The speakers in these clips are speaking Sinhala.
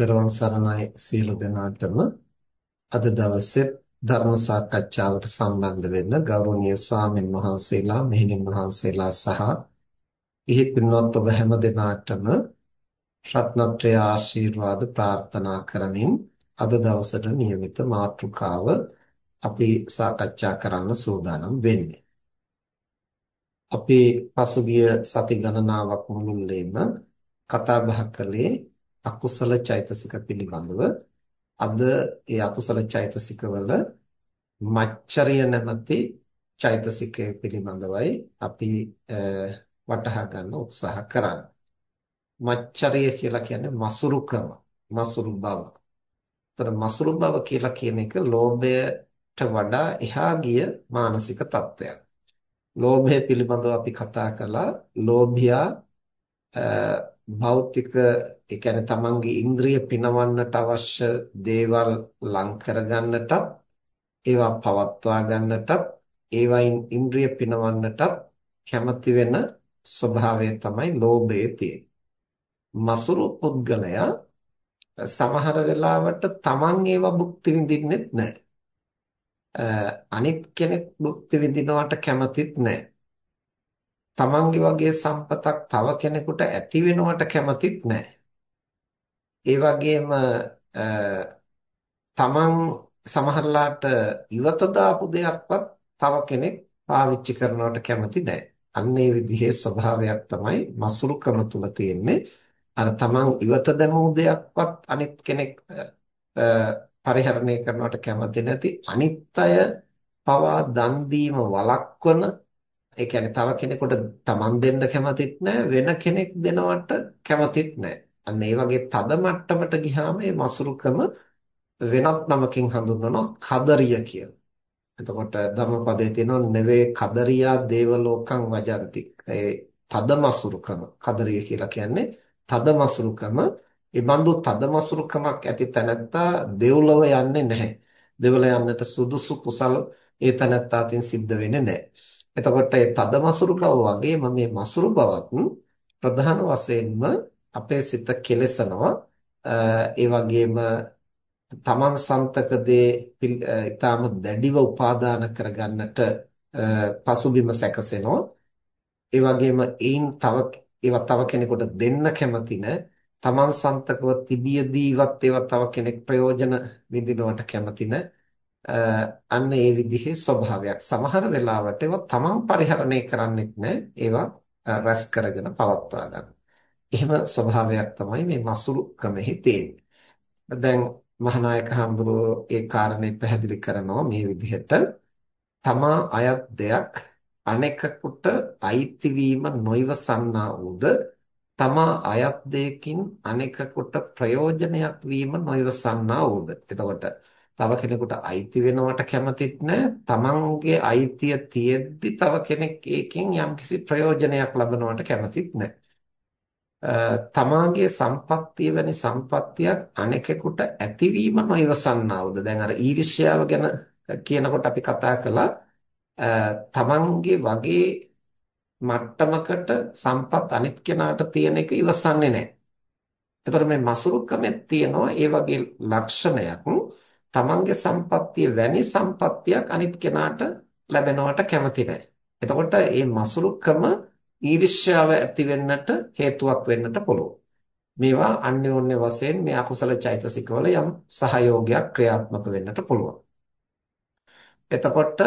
දරුවන් සරණයි සියලු දෙනාටම අද දවසේ ධර්ම සාකච්ඡාවට සම්බන්ධ වෙන්න ගෞරවනීය ස්වාමින් වහන්සේලා මෙහෙණින් වහන්සේලා සහ ඉහි පින්වත් ඔබ හැම දෙනාටම රත්නත්‍රය ආශිර්වාද ප්‍රාර්ථනා කරමින් අද දවසට નિયમિત මාතෘකාව අපි සාකච්ඡා කරන්න සූදානම් වෙන්නේ. අපි පසුගිය සති ගණනාවක් මුළුල්ලේම කතා බහ කළේ අකුසල චෛතසික පිළිබඳව අද ඒ අකුසල චෛතසිකවල මච්චරිය නැමැති චෛතසිකය පිළිබඳවයි අපි වටහා ගන්න උත්සාහ කරන්නේ. මච්චරිය කියලා කියන්නේ මසුරුකම, මසුරු බව. ତර මසුරු බව කියලා කියන එක ලෝභයට වඩා එහා ගිය මානසික තත්වයක්. ලෝභය පිළිබඳව අපි කතා කළා. ලෝභියා භෞතික ඒ කියන්නේ තමන්ගේ ඉන්ද්‍රිය පිනවන්නට අවශ්‍ය දේවල් ලං කරගන්නටත් ඒවා පවත්වා ගන්නටත් ඒවයින් ඉන්ද්‍රිය පිනවන්නටත් කැමති වෙන ස්වභාවය තමයි ලෝභයේ තියෙන්නේ. මසුරු පුද්ගලයා සමහර වෙලාවට තමන් ඒවා භුක්ති විඳින්නෙත් නැහැ. අනිත් කෙනෙක් භුක්ති විඳිනවට කැමතිත් නැහැ. තමන්ගේ වගේ සම්පතක් තව කෙනෙකුට ඇති වෙනවට කැමතිත් නැහැ. ඒ වගේම තමන් සමහරලාට ඉවත දාපු දෙයක්වත් තව කෙනෙක් පාවිච්චි කරනවට කැමති නැහැ. අන්න ඒ විදිහේ ස්වභාවයක් තමයි මසුරුකම තුල තියෙන්නේ. අර තමන් ඉවත දැමූ දෙයක්වත් අනිත් කෙනෙක් පරිහරණය කරනවට කැමති නැති අනිත් අය පවා දන් දීම වළක්වන ඒ කියන්නේ තව කෙනෙකුට තමන් දෙන්න කැමතිත් නැහැ වෙන කෙනෙක් දෙනවට කැමතිත් නැහැ. අන්න ඒ වගේ තද මට්ටමට ගියාම මේ මසුරුකම වෙනත් නමකින් හඳුන්වනවා කදරිය කියලා. එතකොට ධම්මපදයේ තියෙනවා නෙවේ කදරියා දේවලෝකං වජಂತಿ. ඒ තද මසුරුකම කදරිය කියලා කියන්නේ තද මසුරුකම. ඒ බඳු තද මසුරුකමක් ඇති තැනැත්තා දෙව්ලොව යන්නේ නැහැ. දෙවල යන්නට සුදුසු කුසල ඒ තැනැත්තාටින් සිද්ධ වෙන්නේ නැහැ. එතකොට ඒ තද මසුරු බව වගේම මේ මසුරු බවත් ප්‍රධාන වශයෙන්ම අපේ සිත කෙලසනවා. ඒ වගේම තමන් සන්තක දේ ඊටාම දැඩිව උපාදාන කරගන්නට පසුබිම සැකසෙනවා. ඒ වගේම ඒන් තව ඒවා තව කෙනෙකුට දෙන්න කැමති තමන් සන්තකව තිබියදීවත් ඒවා තව කෙනෙක් ප්‍රයෝජන විඳිනවට කැමති අන්න ඒ විදිහේ ස්වභාවයක් සමහර වෙලාවට ඒවා තමන් පරිහරණය කරන්නෙත් නැහැ ඒවා රැස් කරගෙන පවත්වා ගන්න. එහෙම ස්වභාවයක් තමයි මේ මසුරු ක්‍රමෙහි තියෙන්නේ. දැන් මහානායක හඳුරෝ ඒ කාරණේ පැහැදිලි කරනවා මේ විදිහට තමා අයත් දෙයක් අනෙකකට අයිති වීම නොයවසන්නා වූද තමා අයත් දෙයකින් අනෙකකට ප්‍රයෝජනයක් වීම නොයවසන්නා වූද එතකොට තව කෙනෙකුට අයිති වෙනවට කැමතිත් නැහැ. තමන්ගේ අයිතිය තියෙද්දි තව කෙනෙක් ඒකෙන් යම්කිසි ප්‍රයෝජනයක් ලබනවට කැමතිත් නැහැ. තමාගේ සම්පත්තිය වැනි සම්පත්තියක් අනෙකෙකුට ඇතිවීම නොයවසන්නවද දැන් අර ඊර්ෂ්‍යාව ගැන කියනකොට අපි කතා කළා තමන්ගේ වගේ මට්ටමකට සම්පත් අනිත් කෙනාට තියෙන එක ඉවසන්නේ නැහැ. එතකොට මේ මසුරුකමෙත් තියෙනවා ඒ වගේ ලක්ෂණයක් තමන්ගේ සම්පත්තිය වැනි සම්පත්තියක් අනිත් කෙනාට ලැබෙනවට කැමති නැහැ. එතකොට මේ මසුරුකම ඊර්ෂ්‍යාව ඇති වෙන්නට හේතුවක් වෙන්නට පුළුවන්. මේවා අන්‍යෝන්‍ය වශයෙන් මේ අකුසල චෛතසිකවල යම් සහයෝගයක් ක්‍රියාත්මක වෙන්නට පුළුවන්. එතකොට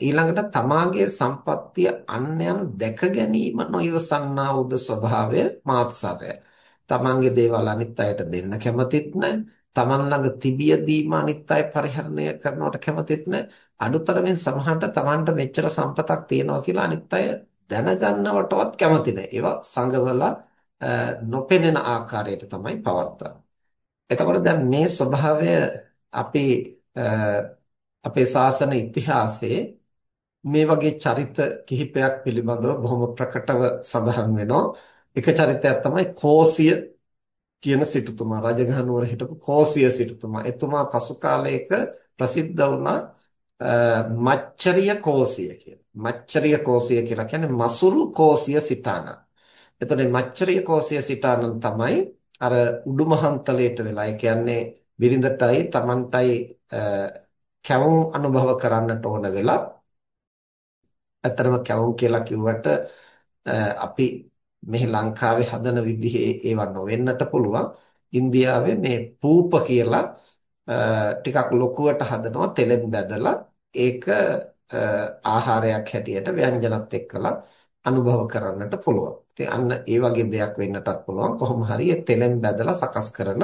ඊළඟට තමාගේ සම්පත්තිය අන්‍යයන් දැක ගැනීම නොයවසන්නා වූ ස්වභාවය මාත්සරය. තමන්ගේ දේවල් අනිත් අයට දෙන්න කැමතිත් නැහැ. තමන් ළඟ තිබියදීම අනිත් අය පරිහරණය කරනවට කැමතිත් නැහැ. අඩුතරමින් සමහරට තමන්ට මෙච්චර සම්පතක් තියෙනවා කියලා අනිත් අය දැනගන්නවටවත් කැමති නැහැ. ඒවා සංගවලා නොපෙනෙන ආකාරයට තමයි පවත්වන්නේ. එතකොට දැන් මේ ස්වභාවය අපි අපේ ශාසන ඉතිහාසයේ මේ වගේ චරිත කිහිපයක් පිළිබඳව බොහොම ප්‍රකටව සඳහන් වෙනවා. එක චරිතයක් තමයි කෝසිය කියන සිටුතුමා රජගහ නුවර හිටපු කෝසිය සිටුතුමා. එතුමා පසු කාලයක ප්‍රසිද්ධ වුණා මච්චරිය කෝසිය කියලා. මච්චරිය කෝසිය කියලා කියන්නේ මසුරු කෝසිය සිතානන්. එතකොට මච්චරිය කෝසිය සිතානන් තමයි අර උඩුමහන්තලයට වෙලා ඒ කියන්නේ බිරිඳටයි Tamanටයි කැවුම් අනුභව කරන්නට ඕන වෙලා ඇත්තටම කැවුම් කියලා කිව්වට අපි මෙහි ලංකාවේ හදන විදිහේ ඒවා නොවෙන්නට පුළුවන්. ඉන්දියාවේ මේ පූප කියලා ටිකක් ලොකුවට හදනවා තෙලෙන් බැදලා ඒක ආහාරයක් හැටියට ව්‍යංජනත් එක්කලා අනුභව කරන්නට පුළුවන්. ඉතින් අන්න ඒ වගේ දෙයක් වෙන්නටත් පුළුවන්. කොහොම හරි ඒ තෙලෙන් බැදලා සකස් කරන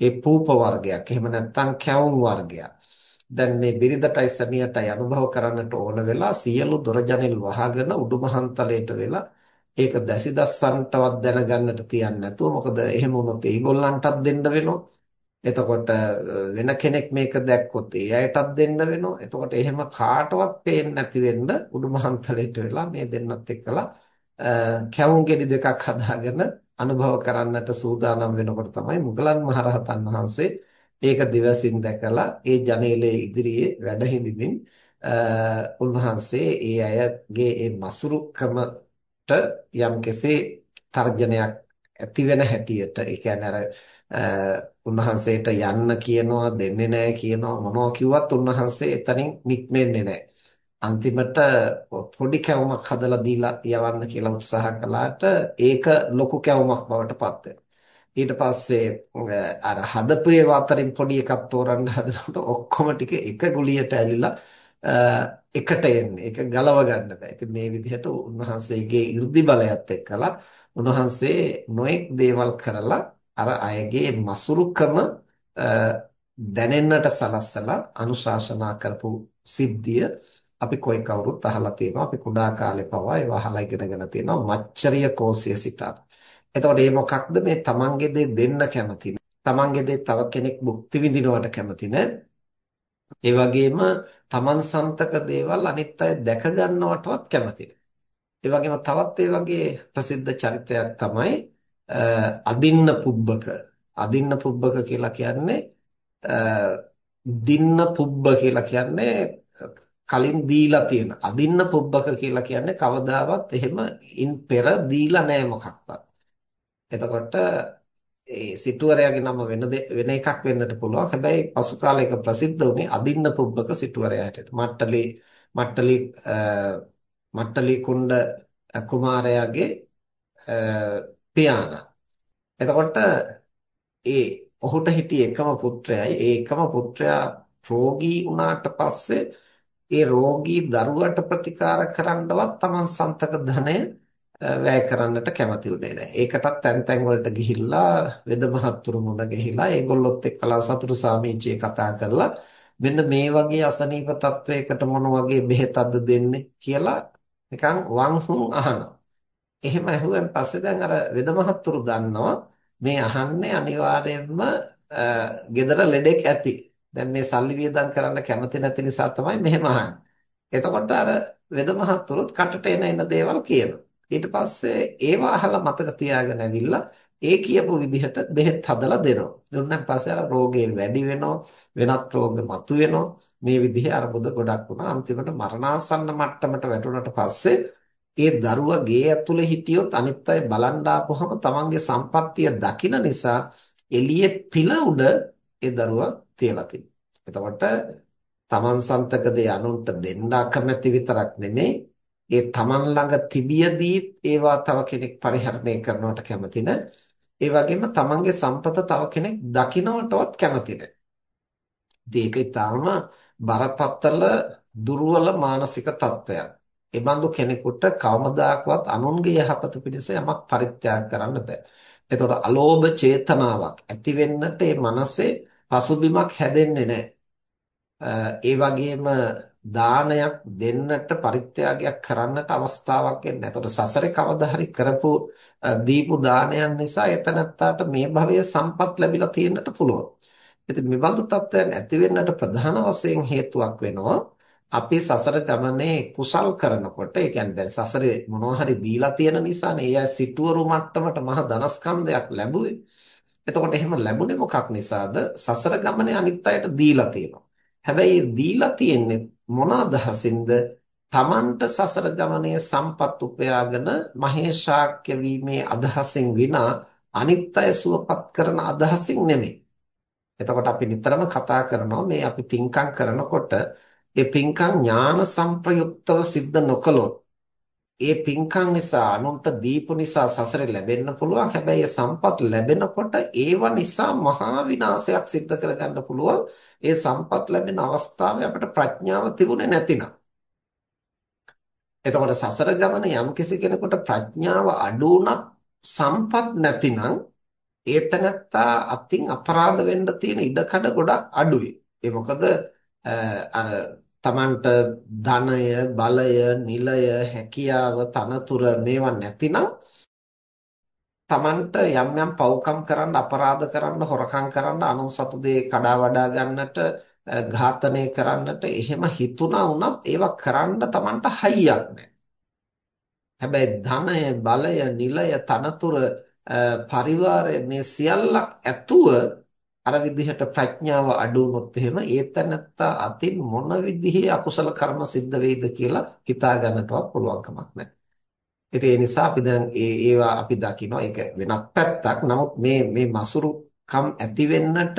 ඒ පූප වර්ගයක්. එහෙම නැත්නම් කැවුම් වර්ගයක්. දැන් මේ බිරිඳටයි සැමියටයි අනුභව කරන්නට ඕන වෙලා සියලු දොර ජනෙල් වහගෙන උඩුමහන්තලයට වෙලා ඒක දැසිදස්සන්ටවත් දැනගන්නට තියන්නේ නැතුව මොකද එහෙම වුණොත් ඒගොල්ලන්ටත් දෙන්න වෙනවා. එතකොට වෙන කෙනෙක් මේක දැක්කොත් ඒ අයටත් දෙන්න වෙනවා. එතකොට එහෙම කාටවත් පේන්නේ නැති වෙන්න උඩුමහන්තලයට වෙලා මේ දෙන්නත් එක්කලා කැවුම් ගෙඩි දෙකක් හදාගෙන අනුභව කරන්නට සූදානම් වෙනකොට තමයි මුගලන් මහරහතන් වහන්සේ ඒක දිවසින් දැකලා ඒ ජනේලයේ ඉදිරියේ වැඩ හිඳිමින් උන්වහන්සේ ඒ අයගේ ඒ මසුරුකමට යම් කෙසේ තර්ජනයක් ඇති වෙන හැටියට ඒ කියන්නේ අර උන්වහන්සේට යන්න කියනවා දෙන්නේ නැහැ කියනවා මොනවා කිව්වත් උන්වහන්සේ එතනින් නික්මෙන්නේ නැහැ. අන්තිමට පොඩි කැවුමක් හදලා දීලා යවන්න කියලා උත්සාහ කළාට ඒක ලොකු කැවුමක් බවට පත් වෙනවා. ඊට පස්සේ අර හදපු ඒවා අතරින් පොඩි එකක් තෝරන්න හදනකොට ඔක්කොම ටික එක ගුලියට ඇලිලා එකට එන්නේ. ඒක ගලව ගන්න බෑ. ඉතින් මේ විදිහට උන්වහන්සේගේ 이르දි බලයත් එක්කලා උන්වහන්සේ නොඑක් දේවල් කරලා අර අයගේ මසුරුකම දැනෙන්නට සලස්සලා අනුශාසනා කරපු සිද්ධිය අපි කොයි කවුරුත් අහලා තියෙනවා. අපි කුඩා කාලේ පවා ඒවා අහලා ඉගෙනගෙන තියෙනවා. මච්චරිය කෝසිය සිතා. එතකොට මේ මොකක්ද මේ තමන්ගේ දේ දෙන්න කැමති තමන්ගේ දේ තව කෙනෙක් භුක්ති විඳිනවට කැමති ඒ වගේම තමන් සන්තක දේවල් අනිත් අය දැක ගන්නවටවත් කැමති ඒ වගේම තවත් ඒ වගේ ප්‍රසිද්ධ චරිතයක් තමයි අදින්න පුබ්බක. අදින්න පුබ්බක කියලා කියන්නේ දින්න පුබ්බ කියලා කියන්නේ කලින් දීලා තියෙන. අදින්න පුබ්බක කියලා කියන්නේ කවදාවත් එහෙම ඉන් පෙර දීලා නැහැ මොකක්වත්. එතකොට ඒ සිටුවරයාගේ නම වෙන වෙන එකක් වෙන්නට පුළුවන්. හැබැයි පසු කාලයක ප්‍රසිද්ධ වුණේ අදින්න පුබ්බක සිටුවරයා හැටියට. මට්ටලි මට්ටලි මට්ටලි කුණ්ඩ කුමාරයාගේ පියාණන්. එතකොට ඒ ඔහුට හිටිය එකම පුත්‍රයයි ඒ එකම පුත්‍රයා රෝගී වුණාට පස්සේ ඒ රෝගී දරුවට ප්‍රතිකාර කරන්නවත් Taman සන්තක ධනය වැය කරන්නට කැමති උනේ නැහැ. ඒකටත් තැන් තැන් වලට ගිහිල්ලා වෙද මහත්තුරු මුණ ගැහිලා ඒගොල්ලොත් එක්කලා සතුටු සාමීචියේ කතා කරලා මෙන්න මේ වගේ අසනීප තත්වයකට මොන වගේ බෙහෙතක්ද දෙන්නේ කියලා නිකන් වංහුන් අහනවා. එහෙම ඇහුවෙන් පස්සේ දැන් අර වෙද මහත්තුරු දන්නවා මේ අහන්නේ අනිවාර්යයෙන්ම gedara ලෙඩෙක් ඇති. දැන් මේ සල්ලි වියදම් කරන්න කැමති නැති නිසා තමයි මෙහෙම අහන්නේ. එතකොට අර වෙද මහත්තුරුත් කටට එන එන දේවල් කියනවා. ඊට පස්සේ ඒව අහලා මතක තියාගෙන ඇවිල්ලා ඒ කියපු විදිහට බෙහෙත් හදලා දෙනවා. දුන්නාන් පස්සේ අර රෝගේ වැඩි වෙනවා, වෙනත් රෝග මතුවෙනවා. මේ විදිහේ අර්බුද ගොඩක් වුණා. අන්තිමට මරණාසන්න මට්ටමට වැටුණට පස්සේ ඒ දරුවා ගේ ඇතුලේ හිටියොත් අනිත් අය බලන් ආපුවම තමන්ගේ සම්පත්තිය දකින නිසා එළියේ පිළ උඩ ඒ දරුවා තියලා තියෙනවා. එතකොට තමන් සන්තක දේ අනුන්ට දෙන්න අකමැති විතරක් නෙමෙයි ඒ තමන් ළඟ තිබියදී ඒවා තව කෙනෙක් පරිහරණය කරනවට කැමති ඒ වගේම තමන්ගේ සම්පත තව කෙනෙක් දකින්නවටවත් කැමති නැහැ. ඒක ඊටාම බරපතල දුර්වල මානසික තත්ත්වයක්. ඒ බඳු කෙනෙකුට කවමදාකවත් අනුන්ගේ යහපත පිණිස යමක් පරිත්‍යාග කරන්න බෑ. එතකොට අලෝභ චේතනාවක් ඇති වෙන්නට ඒ මනසේ පසුබිමක් හැදෙන්නේ නැහැ. ඒ වගේම දානයක් දෙන්නට පරිත්‍යාගයක් කරන්නට අවස්ථාවක් එන්නේ. එතකොට සසරේ කවදා හරි කරපු දීපු දානයන් නිසා එතනත්තාට මේ භවයේ සම්පත් ලැබිලා තියෙන්නට පුළුවන්. ඉතින් මේ බඳු තත්ත්වයන් ඇති වෙන්නට ප්‍රධාන වශයෙන් හේතුවක් වෙනවා අපි සසර ගමනේ කුසල් කරනකොට ඒ කියන්නේ දැන් සසරේ මොනවා හරි දීලා තියෙන නිසානේ ඒ අය සිටුවරු මට්ටමට මහ ධනස්කන්ධයක් ලැබුවේ. එතකොට එහෙම ලැබුණේ මොකක් නිසාද? සසර ගමනේ අනිත් අයට දීලා තියෙනවා. හැබැයි දීලා තියෙන්නේ මොන අදහසින්ද? තමන්ට සසර ගමනේ සම්පත් උපයාගෙන මහේශාක්‍ය වීමේ අදහසින් විනා අනිත් අය සුවපත් කරන අදහසින් නෙමෙයි. එතකොට අපි නිතරම කතා කරනවා මේ අපි පින්කම් කරනකොට ඒ පින්කම් ඥාන සංප්‍රයුක්තව සිද්ධ නොකළොත් ඒ පින්කම් නිසා අනුන්ට දීපු නිසා සසරේ ලැබෙන්න පුළුවන්. හැබැයි ඒ සම්පත් ලැබෙනකොට ඒව නිසා මහා විනාශයක් සිද්ධ කරගන්න පුළුවන්. ඒ සම්පත් ලැබෙන අවස්ථාවේ අපිට ප්‍රඥාව තිබුණේ නැතිනම්. එතකොට සසර ගමන යම්කිසි කෙනෙකුට ප්‍රඥාව අඩු සම්පත් නැතිනම් ඒතනත්තා අතින් අපරාධ වෙන්න තියෙන ඉඩකඩ ගොඩක් අඩුයි. ඒ මොකද අර තමන්ට ධනය, බලය, නිලය, හැකියාව, තනතුර මේවා නැතිනම් තමන්ට යම් යම් පව්කම් කරන්න, අපරාධ කරන්න, හොරකම් කරන්න, අනුන් සතු දේ කඩා වඩා ගන්නට, ඝාතනය කරන්නට එහෙම හිතුණා වුණත් ඒවා කරන්න තමන්ට හයියක් නැහැ. හැබැයි ධනය, බලය, නිලය, තනතුර, පරිවාරය මේ සියල්ලක් ඇතුව අර විදිහට ප්‍රඥාව අඩු වුණොත් එහෙම ඒතනත්තා අතින් මොන විදිහේ අකුසල කර්ම සිද්ධ වෙයිද කියලා හිතා ගන්නටවත් පුළුවන් කමක් නැහැ. ඉතින් ඒ නිසා අපි දැන් ඒ ඒවා අපි දකිනවා ඒක වෙනත් පැත්තක්. නමුත් මේ මේ මසුරුකම් ඇති වෙන්නට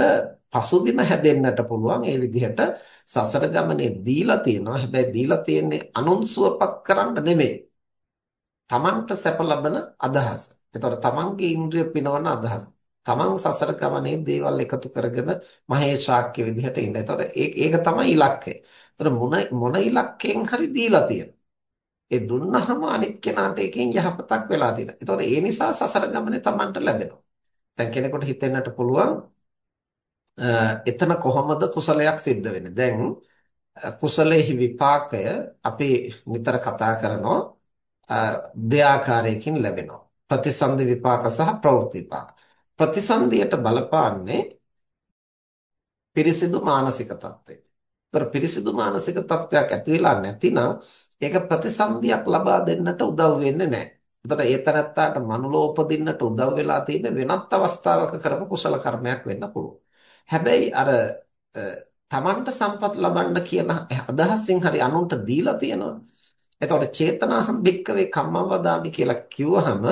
පසුබිම හැදෙන්නට පුළුවන් ඒ විදිහට සසර ගමනේ දීලා තියෙනවා. හැබැයි දීලා තියෙන්නේ අනුන්සුවපත් කරන්න නෙමෙයි. තමන්ට සැප ලබන අදහස. එතකොට තමන්ගේ ඉන්ද්‍රිය පිනවන අදහස. තමන් සසර ගමනේ දේවල් එකතු කරගෙන මහේශාක්‍ය විදිහට ඉන්න. එතකොට ඒක තමයි ඉලක්කය. එතකොට මොන මොන ඉලක්කයෙන් හරි දීලා තියෙනවා. ඒ දුන්නහම අනිත් කෙනාට එකෙන් යහපතක් වෙලා තියෙනවා. එතකොට ඒ නිසා සසර ගමනේ තමන්ට ලැබෙනවා. දැන් කෙනෙකුට හිතෙන්නට පුළුවන් එතන කොහොමද කුසලයක් සිද්ධ වෙන්නේ? දැන් කුසලයේ විපාකය අපි නිතර කතා කරනවා දෙආකාරයකින් ලැබෙනවා. ප්‍රතිසන්දි විපාක සහ ප්‍රවෘත්ති විපාක. ප්‍රතිසන්දියට බලපාන්නේ පිරිසිදු මානසික තත්ත්වය. ඒතර පිරිසිදු මානසික තත්ත්වයක් ඇති වෙලා නැතිනම් ඒක ප්‍රතිසන්දියක් ලබා දෙන්නට උදව් වෙන්නේ නැහැ. එතකොට ඒ තනත්තාට මනුලෝ උපදින්නට උදව් වෙලා තියෙන වෙනත් අවස්ථාවක කරපු කුසල කර්මයක් වෙන්න පුළුවන්. හැබැයි අර තමන්ට සම්පත් ලබන්න කියන අදහසින් හරි අනුන්ට දීලා තියෙනවා. එතකොට චේතනාහම් භික්කවේ කම්මං වදාමි කියලා කිව්වහම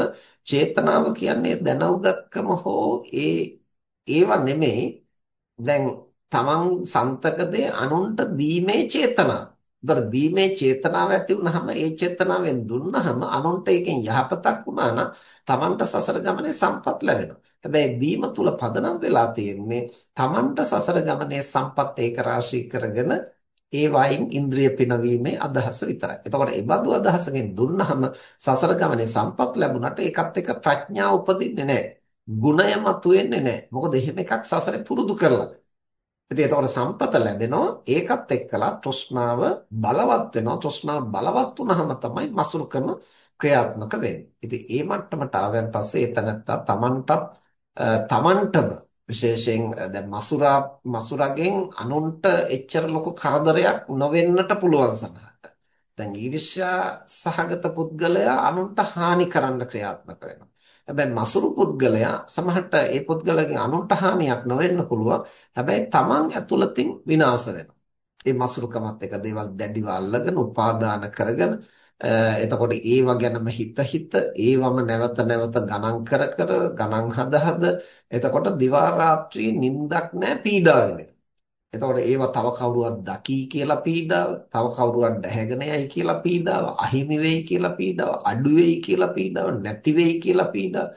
චේතනාව කියන්නේ දැනුගත්කම හෝ ඒ ඒව නෙමෙයි දැන් තමන් සන්තකදේ අනුන්ට දීමේ චේතනාව. ඒතර දීමේ චේතනාව ඇති වුනහම ඒ චේතනාවෙන් දුන්නහම අනුන්ට එකෙන් යහපතක් වුණා නම් තමන්ට සසර ගමනේ සම්පත් ලැබෙනවා. හැබැයි දීම තුල පදනම් වෙලා තියෙන්නේ තමන්ට සසර ගමනේ සම්පත් ඒක රාශී කරගෙන ඒ වයින් ඉන්ද්‍රිය පිනවීමේ අදහස විතරයි. එතකොට ඒ බඳු අදහසකින් දුන්නහම සසර ගමනේ සම්පත් ලැබුණට ඒකත් එක්ක ප්‍රඥාව උපදින්නේ නැහැ. ගුණය මතුවෙන්නේ නැහැ. මොකද එහෙම එකක් සසරේ පුරුදු කරලා. ඉතින් එතකොට සම්පත ලැබෙනවා ඒකත් එක්කලා තෘෂ්ණාව බලවත් වෙනවා. තෘෂ්ණාව බලවත් වුනහම තමයි මසුරුකම ක්‍රියාත්මක වෙන්නේ. ඉතින් ඒ මට්ටමට ආවන් පස්සේ එතනත්තා Tamanටත් Tamanටම විශේෂයෙන් දැන් මසුරා මසුරගෙන් අනුන්ට එච්චර ලොකු කරදරයක් නොවෙන්නට පුළුවන් සමහරට. දැන් ඊර්ෂ්‍යා සහගත පුද්ගලයා අනුන්ට හානි කරන්න ක්‍රියාත්මක වෙනවා. හැබැයි මසුරු පුද්ගලයා සමහරට ඒ පුද්ගලයාගෙන් අනුන්ට හානියක් නොවෙන්න පුළුවන්. හැබැයි Taman ඇතුළතින් විනාශ වෙනවා. ඒ මසුරුකමත් එක දේවල් දැඩිව අල්ලගෙන උපාදාන කරගෙන එතකොට ඒව ගැනම හිත හිත ඒවම නැවත නැවත ගණන් කර කර ගණන් හද හද එතකොට දිවා රාත්‍රී නිින්දක් නැහැ පීඩා එතකොට ඒව තව කවුරුවත් දකි කියලා පීඩාව, තව කවුරුවත් දැහැගෙන යයි කියලා පීඩාව, අහිමි වෙයි කියලා පීඩාව, අඩු වෙයි කියලා පීඩාව, නැති වෙයි කියලා පීඩාව.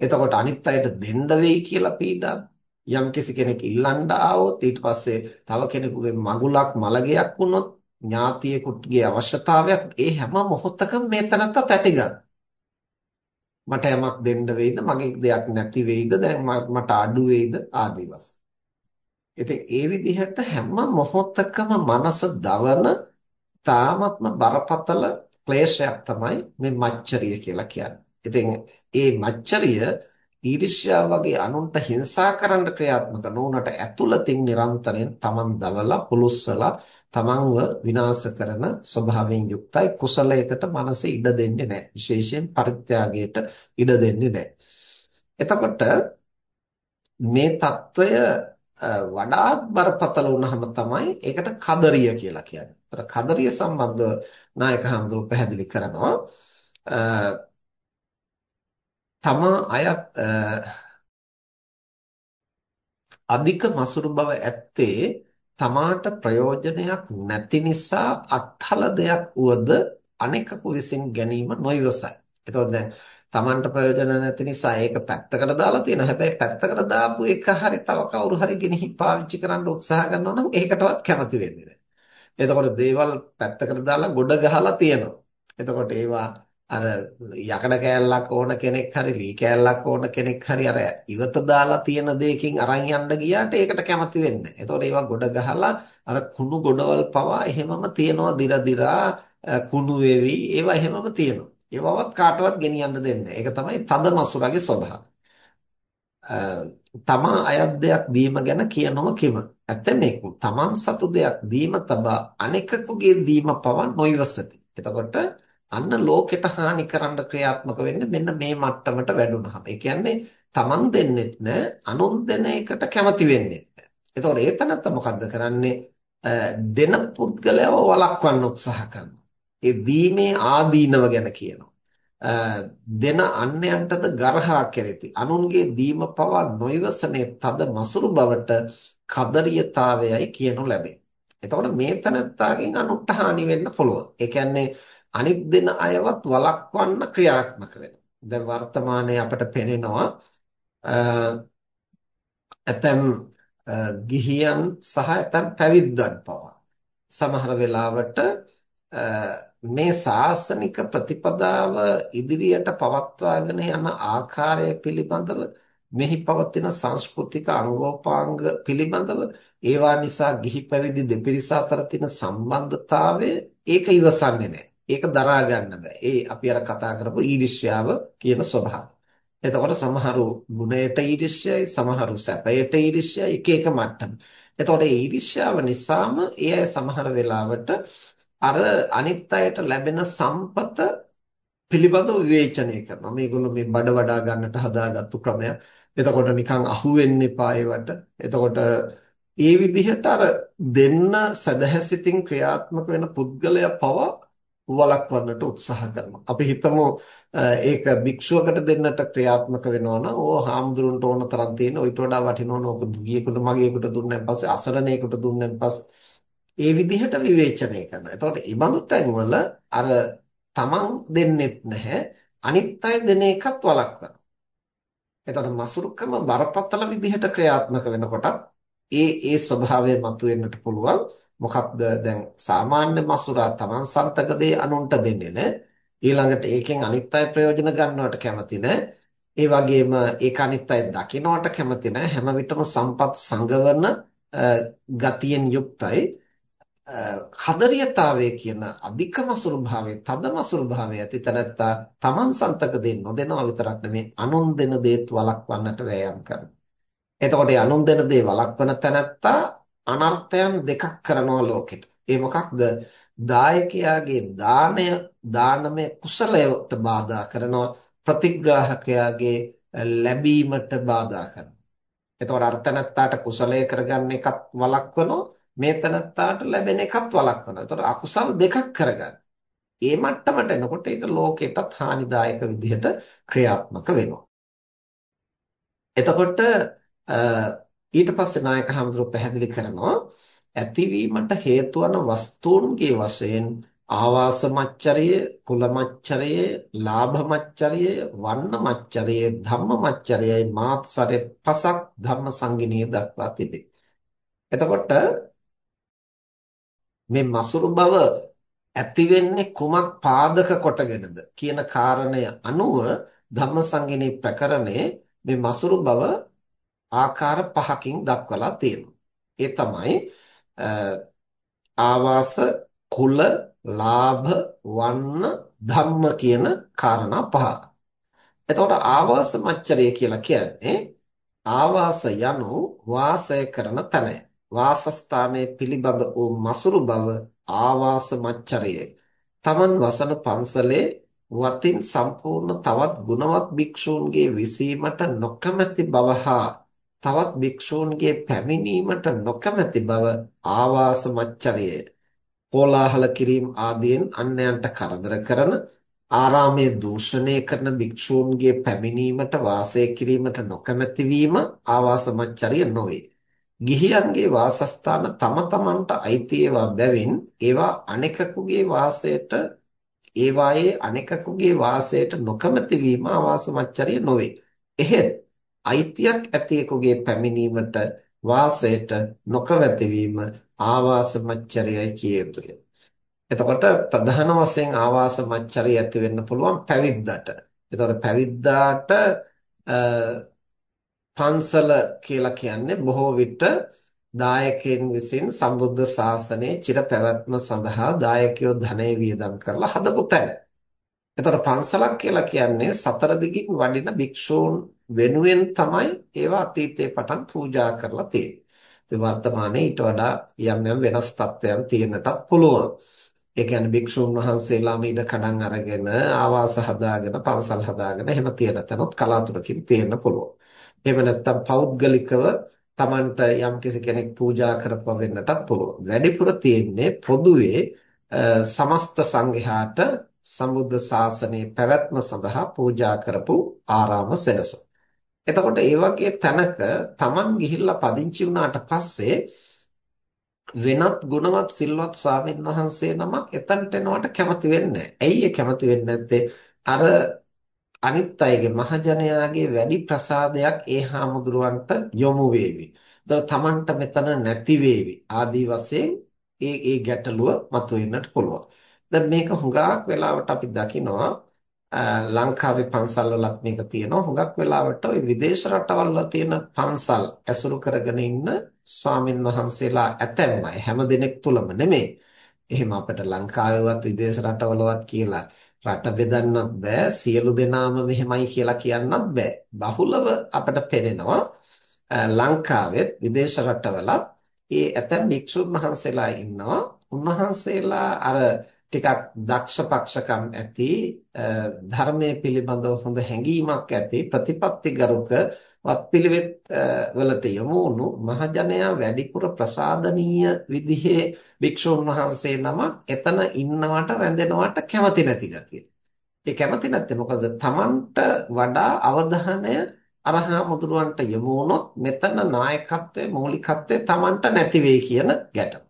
එතකොට අනිත් අයට දෙන්න වෙයි කියලා පීඩාව. යම් කෙනෙක් ඉල්ලන්න ආවොත් ඊට පස්සේ තව කෙනෙකුගේ මගුලක් මලගයක් වුණොත් ඥාතියෙකුගේ අවශ්‍යතාවයක් ඒ හැම මොහොතකම මේ තනත්ත තැතිගන්න. මට යමක් දෙන්න වෙයිද මගේ දෙයක් නැති වෙයිද දැන් මට අඩු වෙයිද ආදී වශයෙන්. ඉතින් ඒ විදිහට හැම මොහොතකම මනස දවන තාමත්ම බරපතල ක්ලේශයක් තමයි මේ මච්චරිය කියලා කියන්නේ. ඉතින් ඒ මච්චරිය ඊර්ෂ්‍යාව වගේ අනුන්ට හිංසා කරන්න ක්‍රියාත්මක නොවුනට ඇතුළතින් නිරන්තරයෙන් තමන් දවලා පුලුස්සලා තමන්ව විනාශ කරන ස්වභාවයෙන් යුක්තයි. කුසලයකට මනස ඉඩ දෙන්නේ නැහැ. විශේෂයෙන් පරිත්‍යාගයට ඉඩ දෙන්නේ නැහැ. එතකොට මේ తত্ত্বය වඩාත් බරපතල වුණාම තමයි ඒකට කදරිය කියලා කියන්නේ. ඒතර කදරිය සම්බන්ධ නායක හඳුල් පැහැදිලි කරනවා. තමා අයත් අධික මසුරු බව ඇත්තේ තමාට ප්‍රයෝජනයක් නැති නිසා අත්හල දෙයක් උවද අනෙකකු විසින් ගැනීම නොයවසයි. එතකොට දැන් Tamanට ප්‍රයෝජන නැති නිසා ඒක පැත්තකට දාලා තියෙනවා. හැබැයි පැත්තකට දාපු එක හරි තව කවුරු හරි ගෙනihi පාවිච්චි කරන්න උත්සාහ කරනවා නම් ඒකටවත් කැමති වෙන්නේ නැහැ. එතකොට දේවල් පැත්තකට දාලා ගොඩ ගහලා තියෙනවා. එතකොට ඒවා අර යකඩ කෑල්ලක් ඕන කෙනෙක් හරි ලී කෑල්ලක් ඕන කෙනෙක් හරි අර ඉවත දාලා තියෙන දෙයකින් අරන් යන්න ගියාට ඒකට කැමති වෙන්නේ නැහැ. එතකොට ඒවා ගොඩ ගහලා අර කුණු ගොඩවල් පවා එහෙමම තියනවා දිර දිරා කුණු වෙවි ඒවා එහෙමම තියෙනවා. ඒවවත් කාටවත් ගෙනියන්න දෙන්නේ ඒක තමයි තද මසුරගේ ස්වභාවය. තමා අයත් දෙයක් දීම ගැන කියනව කිම. ඇතැමෙකු තමන් සතු දෙයක් දීම තබා අනෙකකුගේ දීම පවා නොයිවසති. එතකොට අන්න ලෝකෙට හානි කරන්න ක්‍රියාත්මක වෙන්නේ මෙන්න මේ මට්ටමට වැඩුණාම. ඒ කියන්නේ තමන් දෙන්නෙත් නෑ අනුන් දෙන එකට කැමති වෙන්නේ නෑ. එතකොට ඒ තනත්ත මොකද්ද කරන්නේ? දෙන පුද්ගලයව වළක්වන්න උත්සාහ කරනවා. ඒ දීමේ ආදීනව ගැන කියනවා. දෙන අන්‍යයන්ටද ගරහා කෙරෙති. අනුන්ගේ දීම පවා නොයවසනේ තද මසුරු බවට කදරියතාවයයි කියනු ලැබේ. එතකොට මේ තනත්තාගෙන් අනුන්ට හානි වෙන්න පුළුවන්. ඒ කියන්නේ අනිත් දෙන අයවත් වළක්වන්න ක්‍රියාත්මක වෙනවා. දැන් වර්තමානයේ අපට පෙනෙනවා ඇතැම් ගිහියන් සහ ඇතැම් පැවිද්දන් පවා සමහර වෙලාවට මේ ශාසනික ප්‍රතිපදාව ඉදිරියට පවත්වාගෙන යන ආකාරය පිළිබඳව මෙහි පවතින සංස්කෘතික අංගෝපාංග පිළිබඳව ඒවා නිසා ගිහි පැවිදි දෙපිරිස අතර තියෙන සම්බන්ධතාවය ඒක ඉවසන්නේ නැහැ. ඒක දරා ගන්න බෑ. ඒ අපි අර කතා කරපු ඊර්ෂ්‍යාව කියන ස්වභාවය. එතකොට සමහරු ගුණයට ඊර්ෂ්‍යයි, සමහරු සැපයට ඊර්ෂ්‍යයි, එක එක මට්ටම. එතකොට ඒ ඊර්ෂ්‍යාව නිසාම ඒ අය සමහර වෙලාවට අර අනිත් අයට ලැබෙන සම්පත පිළිබඳව විවේචනය කරනවා. මේගොල්ලෝ මේ බඩ වඩා ගන්නට හදාගත්තු ක්‍රමයක්. එතකොට නිකන් අහු වෙන්න එපා ඒවට. එතකොට ඒ විදිහට අර දෙන්න සදහැසිතින් ක්‍රියාත්මක වෙන පුද්ගලයා පවා වළක්වන්නට උත්සාහ කරනවා. අපි හිතමු ඒක භික්ෂුවකට දෙන්නට ක්‍රියාත්මක වෙනවා නම් ඕ හාමුදුරන්ට ඕන තරම් තියෙන ඊට වඩා වටිනවන ඕක දුගියෙකුට මගියෙකුට දුන්නන් පස්සේ අසරණයෙකුට දුන්නන් පස්සේ ඒ විදිහට විවේචනය කරනවා. එතකොට මේ බඳු තැන්වල අර තමන් දෙන්නෙත් නැහැ අනිත් අය දෙන එකත් වළක්වනවා. එතකොට මසුරුකම බරපතල විදිහට ක්‍රියාත්මක වෙනකොටත් ඒ ඒ ස්වභාවය මතුවෙන්නට පුළුවන්. මොකක්ද දැන් සාමාන්‍ය මසුරා තමන් සන්තක දේ අනුන්ට දෙන්නේ නැහැ. ඊළඟට ඒකෙන් අනිත් අය ප්‍රයෝජන ගන්නවට කැමති නැහැ. ඒ වගේම ඒක අනිත් අය දකින්නට කැමති නැහැ. හැම විටම සම්පත් සංගවන ගතියෙන් යුක්තයි. කදරියතාවය කියන අධික මසුරු භාවයේ තද මසුරු භාවයේ ඇති තැනැත්තා තමන් සන්තක දෙන්න නොදෙනවා විතරක් නෙමෙයි අනුන් දෙන දේත් වළක්වන්නට වෑයම් කරනවා. එතකොට මේ අනුන් දෙන දේ වළක්වන තැනැත්තා අනර්ථයන් දෙකක් කරනවා ලෝකෙට. ඒ මොකක්ද? දායකයාගේ දාණය දානමය කුසලයට බාධා කරනවා ප්‍රතිග්‍රාහකයාගේ ලැබීමට බාධා කරනවා. එතකොට අර්ථනත්තාට කුසලය කරගන්න එකත් වළක්වනවා මේ තනත්තාට ලැබෙන එකත් වළක්වනවා. එතකොට අකුසල් දෙකක් කරගන්න. ඒ මට්ටමට එනකොට ඒක ලෝකෙටත් හානිදායක විදිහට ක්‍රියාත්මක වෙනවා. එතකොට ඊට පස්සේ නායක හඳුරු පැහැදිලි කරනවා ඇතිවීමට හේතු වන වස්තුන්ගේ වශයෙන් ආවාස මච්චරය, කුල මච්චරය, ලාභ මච්චරය, වන්න මච්චරය, ධම්ම මච්චරයයි මාත්සරේ පසක් ධම්ම සංගිනිය දක්වා තිබේ. එතකොට මේ මසුරු බව ඇති වෙන්නේ කුමක් පාදක කොටගෙනද කියන කාරණය අනුව ධම්මසංගිනී ප්‍රකරණයේ මේ මසුරු බව ආකාර පහකින් දක්වලා තියෙනවා. ඒ තමයි ආවාස කුල ලාභ වන්න ධම්ම කියන කාරණා පහ. එතකොට ආවාස මච්චරය කියලා කියන්නේ ආවාස යනු වාසය කරන තැනයි. වාසස්ථානයේ පිළිබඳ වූ මසුරු බව ආවාස මච්චරයයි. තමන් වසන පන්සලේ වතින් සම්පූර්ණ තවත් ගුණවත් භික්ෂූන්ගේ විසීමට නොකමැති බව හා තවත් භික්ෂූන්ගේ පැමිණීමට නොකමැති බව ආවාස මච්චරයයි. කෝලාහල කිරීම ආදියෙන් අන්‍යයන්ට කරදර කරන ආරාමයේ දූෂණය කරන භික්ෂූන්ගේ පැමිණීමට වාසය කිරීමට නොකමැති වීම ආවාසමච්චරිය නොවේ. ගිහියන්ගේ වාසස්ථාන තම තමන්ට අයිති ඒවා බැවින් ඒවා අනෙකකුගේ වාසයට ඒවායේ අනෙකකුගේ වාසයට නොකමැති වීම ආවාසමච්චරිය නොවේ. එහෙත් අයිතියක් ඇතියෙකුගේ පැමිණීමට වාසයට නොකමැති වීම ආවාසමච්චරියයි කිය යුතුය. එතකොට ප්‍රධාන වශයෙන් ආවාසමච්චරිය ඇති වෙන්න පුළුවන් පැවිද්දට. එතකොට පැවිද්දාට පන්සල කියලා කියන්නේ බොහෝ විට දායකයන් විසින් සම්බුද්ධ ශාසනයේ චිර පැවැත්ම සඳහා දායකයෝ ධනය වියදම් කරලා හදපු තැන. එතකොට පන්සලක් කියලා කියන්නේ සතර දිගින් වඩින භික්ෂූන් වෙනුවෙන් තමයි ඒවා අතීතයේ පටන් පූජා කරලා තියෙන්නේ. ඉතින් වර්තමානයේ ඊට වඩා යම් යම් වෙනස් තත්ත්වයන් තියෙන්නටත් පුළුවන්. ඒ කියන්නේ භික්ෂුන් වහන්සේලාම ඉඩ කඩම් අරගෙන ආවාස හදාගෙන පන්සල් හදාගෙන එහෙම තියෙන තැනොත් කලාතුරකින් තියෙන්න පුළුවන්. එහෙම නැත්නම් පෞද්ගලිකව Tamanට යම්කිසි කෙනෙක් පූජා කරපුවා වෙන්නටත් පුළුවන්. වැඩිපුර තියෙන්නේ පොදුවේ සමස්ත සංඝයාට සම්බුද්ධ ශාසනයේ පැවැත්ම සඳහා පූජා කරපු ආරාම සෙනසුන්. එතකොට ඒ වගේ තැනක Taman ගිහිල්ලා පදිංචි වුණාට පස්සේ වෙනත් ගුණවත් සිල්වත් ස්වාමීන් වහන්සේ නමක් එතනට එනවට කැමති වෙන්නේ නැහැ. ඇයි ඒ කැමති වෙන්නේ නැත්තේ? අර අනිත් අයගේ මහජනයාගේ වැඩි ප්‍රසාදයක් ඒ හාමුදුරුවන්ට යොමු වේවි. ඒතර තමන්ට මෙතන නැති වේවි. ආදී වශයෙන් ඒ ඒ ගැටලුව මතුවෙන්නට පුළුවන්. දැන් මේක හුඟක් වෙලාවට අපි දකිනවා ලංකාවේ පන්සල් වලත් මේක තියෙනවා. හුඟක් වෙලාවට ওই විදේශ රටවල් වල තියෙන පන්සල් ඇසුරු කරගෙන ඉන්න ස්වාමින් වහන්සේලා ඇතැම්ම අය හැම දෙනෙක් තුලම නෙමෙයි. එහෙම අපිට ලංකාවේවත් විදේශ රටවලවත් කියලා රට බෙදන්නත් බෑ සියලු දෙනාම මෙහෙමයි කියලා කියන්නත් බෑ බහුලව අපිට පේනවා ලංකාවෙත් විදේශ රටවලත් ඒ ඇතැම් භික්ෂුන් වහන්සේලා ඉන්නවා උන්වහන්සේලා අර ටිකක් දක්ෂ පක්ෂකම් ඇති ධර්මයේ පිළිබඳව හොඳ හැඟීමක් ඇති ප්‍රතිපත්තිගරුක වත්පිළිවෙත් වලට යොමු වුණු මහජනයා වැඩිපුර ප්‍රසාදනීය විදිහේ භික්ෂුන් වහන්සේ නමක් එතන ඉන්නවට රැඳෙනවට කැමති නැති ගතිය. ඒ කැමති නැත්තේ මොකද Tamanට වඩා අවධානය අරහා මුදුරවන්ට යොමු වුණොත් මෙතන නායකත්වයේ මූලිකත්වයේ Tamanට නැති වෙයි කියන ගැටම.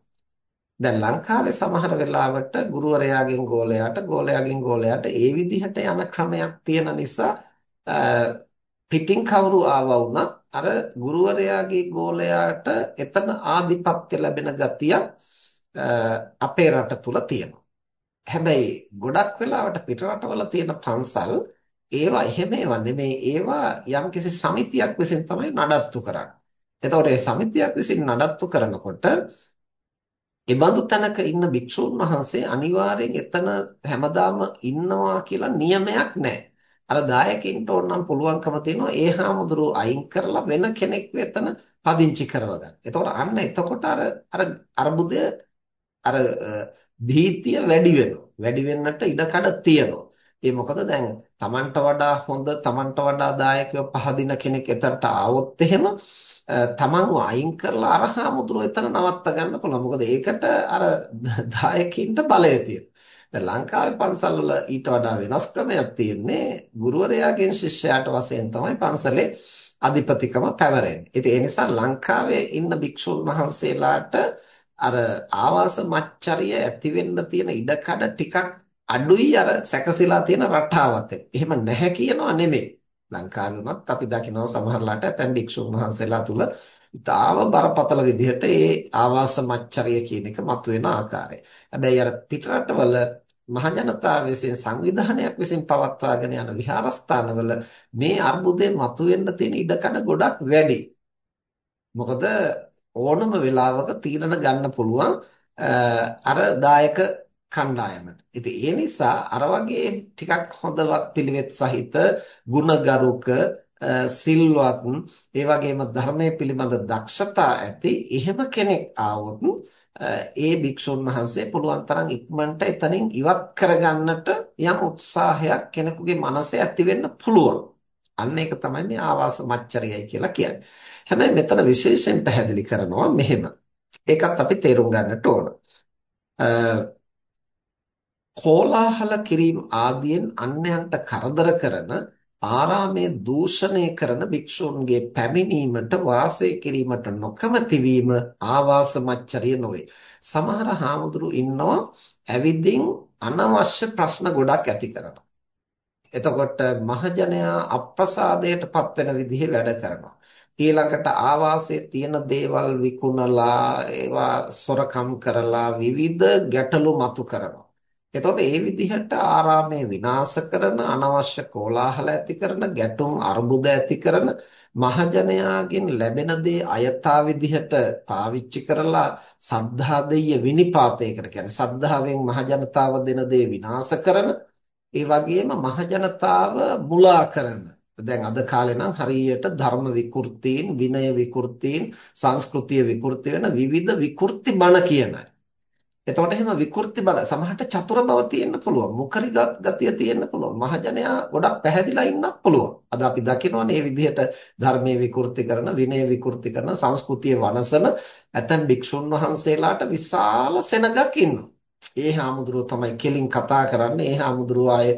දැන් ලංකාවේ සමහර වෙලාවට ගුරුවරයාගෙන් ගෝලයාට ගෝලයාගෙන් ගෝලයාට ඒ විදිහට යන ක්‍රමයක් තියෙන නිසා පිටින් කවුරු ආවා වුණත් අර ගුරුවරයාගේ ගෝලයාට එතන ආධිපත්‍ය ලැබෙන ගතියක් අපේ රට තුල තියෙනවා. හැබැයි ගොඩක් වෙලාවට පිට රටවල තියෙන පන්සල් ඒවා එහෙම ඒවා නෙමෙයි ඒවා යම්කිසි සමිතියක් විසින් තමයි නඩත්තු කරන්නේ. එතකොට මේ සමිතියක් විසින් නඩත්තු කරනකොට එබඳු තැනක ඉන්න භික්ෂුන් වහන්සේ අනිවාර්යෙන් එතන හැමදාම ඉන්නවා කියලා නියමයක් නැහැ. අර දායකින්ට ඕනනම් පුළුවන්කම තියෙනවා ඒ හාමුදුරුව අයින් කරලා වෙන කෙනෙක් වෙතන පදිංචි කරව ගන්න. එතකොට අන්න එතකොට අර අර අර්බුදය අර භීතිය වැඩි වෙනවා. වැඩි වෙන්නට ඉඩකඩ තියෙනවා. ඒ මොකද දැන් Tamanට වඩා හොඳ Tamanට වඩා දායකයෝ පහදින කෙනෙක් එතනට ආවොත් එහෙම තමන්ව අයින් කරලා අරහා මුදුර එතන නවත්ත ගන්න පුළුවන්. මොකද ඒකට අර දායකින්ට බලය තියෙනවා. දැන් ලංකාවේ පන්සල් වල ඊට වඩා වෙනස් ක්‍රමයක් තියෙන්නේ ගුරුවරයාගෙන් ශිෂ්‍යයාට වශයෙන් තමයි පන්සලේ අධිපතිකම පැවරෙන්නේ. ඉතින් ඒ නිසා ලංකාවේ ඉන්න භික්ෂුන් වහන්සේලාට අර ආවාස මච්චරිය ඇති වෙන්න තියෙන ඉඩකඩ ටිකක් අඩුයි අර සැකසීලා තියෙන රටාවත් එහෙම නැහැ කියනවා නෙමෙයි. ලංකාවේ වුණත් අපි දකිනවා සමහරලාට ඇතැම් භික්ෂුන් වහන්සේලා තුල ඉතාම බරපතල විදිහට ඒ ආවාස මච්චරිය කියන එක මතුවෙන ආකාරය. හැබැයි අර පිටරටවල මහජනතාව විසින් සංවිධානයක් විසින් පවත්වාගෙන යන විහාරස්ථානවල මේ අර්බුදේ මතුවෙන්න තියෙන ඉඩකඩ ගොඩක් වැඩි. මොකද ඕනම වෙලාවක තීරණ ගන්න පුළුවන් අර දායක කණ්ඩායමට. ඉතින් ඒ නිසා අර වගේ ටිකක් හොඳවත් පිළිවෙත් සහිත ගුණගරුක සිල්වත් ඒ වගේම ධර්මයේ පිළිබඳ දක්ෂතා ඇති එහෙම කෙනෙක් ආවොත් ඒ භික්ෂුන් වහන්සේ පුළුවන් තරම් ඉක්මනට එතනින් ඉවත් කරගන්නට යම් උත්සාහයක් කෙනෙකුගේ මනසේ ඇති වෙන්න පුළුවන්. අන්න ඒක තමයි මේ ආවාස මච්චරියයි කියලා කියන්නේ. හැබැයි මෙතන විශේෂයෙන් පැහැදිලි කරනවා මෙහෙම. ඒකත් අපි තේරුම් ගන්නට ඕන. කෝලාහල කිරීම ආදියෙන් අන්‍යයන්ට කරදර කරන ආරාමයේ දූෂණය කරන භික්ෂුන්ගේ පැමිණීමට වාසය කිරීමට නොකමැති වීම ආවාස මච්චරිය නොවේ. සමහර හාමුදුරු ඉන්නවා ඇවිදින් අනවශ්‍ය ප්‍රශ්න ගොඩක් ඇති කරනවා. එතකොට මහජනයා අප්‍රසාදයට පත් වෙන විදිහේ වැඩ කරනවා. ඊළඟට ආවාසයේ තියෙන දේවල් විකුණලා ඒවා සොරකම් කරලා විවිධ ගැටලු මතු කරනවා. එතකොට ඒ විදිහට ආරාමය විනාශ කරන අනවශ්‍ය කෝලාහල ඇති කරන ගැටුම් අර්බුද ඇති කරන මහජනයාගෙන් ලැබෙන දේ අයථා විදිහට පාවිච්චි කරලා සද්ධා දෙය විනිපාතයකට කියන්නේ සද්ධාවෙන් මහජනතාව දෙන දේ විනාශ කරන ඒ වගේම මහජනතාව මුලා කරන. දැන් අද කාලේ නම් හරියට ධර්ම විකෘතීන් විනය විකෘතීන් සංස්කෘතිය විකෘති වෙන විවිධ විකෘති බණ කියන එතකොට එහෙම විකෘති බල සමහරට චතුර බව තියෙන්න පුළුවන්. මුඛරිගත ගතිය තියෙන්න පුළුවන්. මහජනයා ගොඩක් පැහැදිලා ඉන්නත් පුළුවන්. අද අපි දකිනවනේ මේ විදිහට ධර්මයේ විකෘති කරන, විනය විකෘති කරන, සංස්කෘතිය වනසන ඇතැම් භික්ෂුන් වහන්සේලාට විශාල සෙනගක් ඉන්නවා. ඒ හාමුදුරුවෝ තමයි කෙලින් කතා කරන්නේ. ඒ හාමුදුරුවෝ ආයේ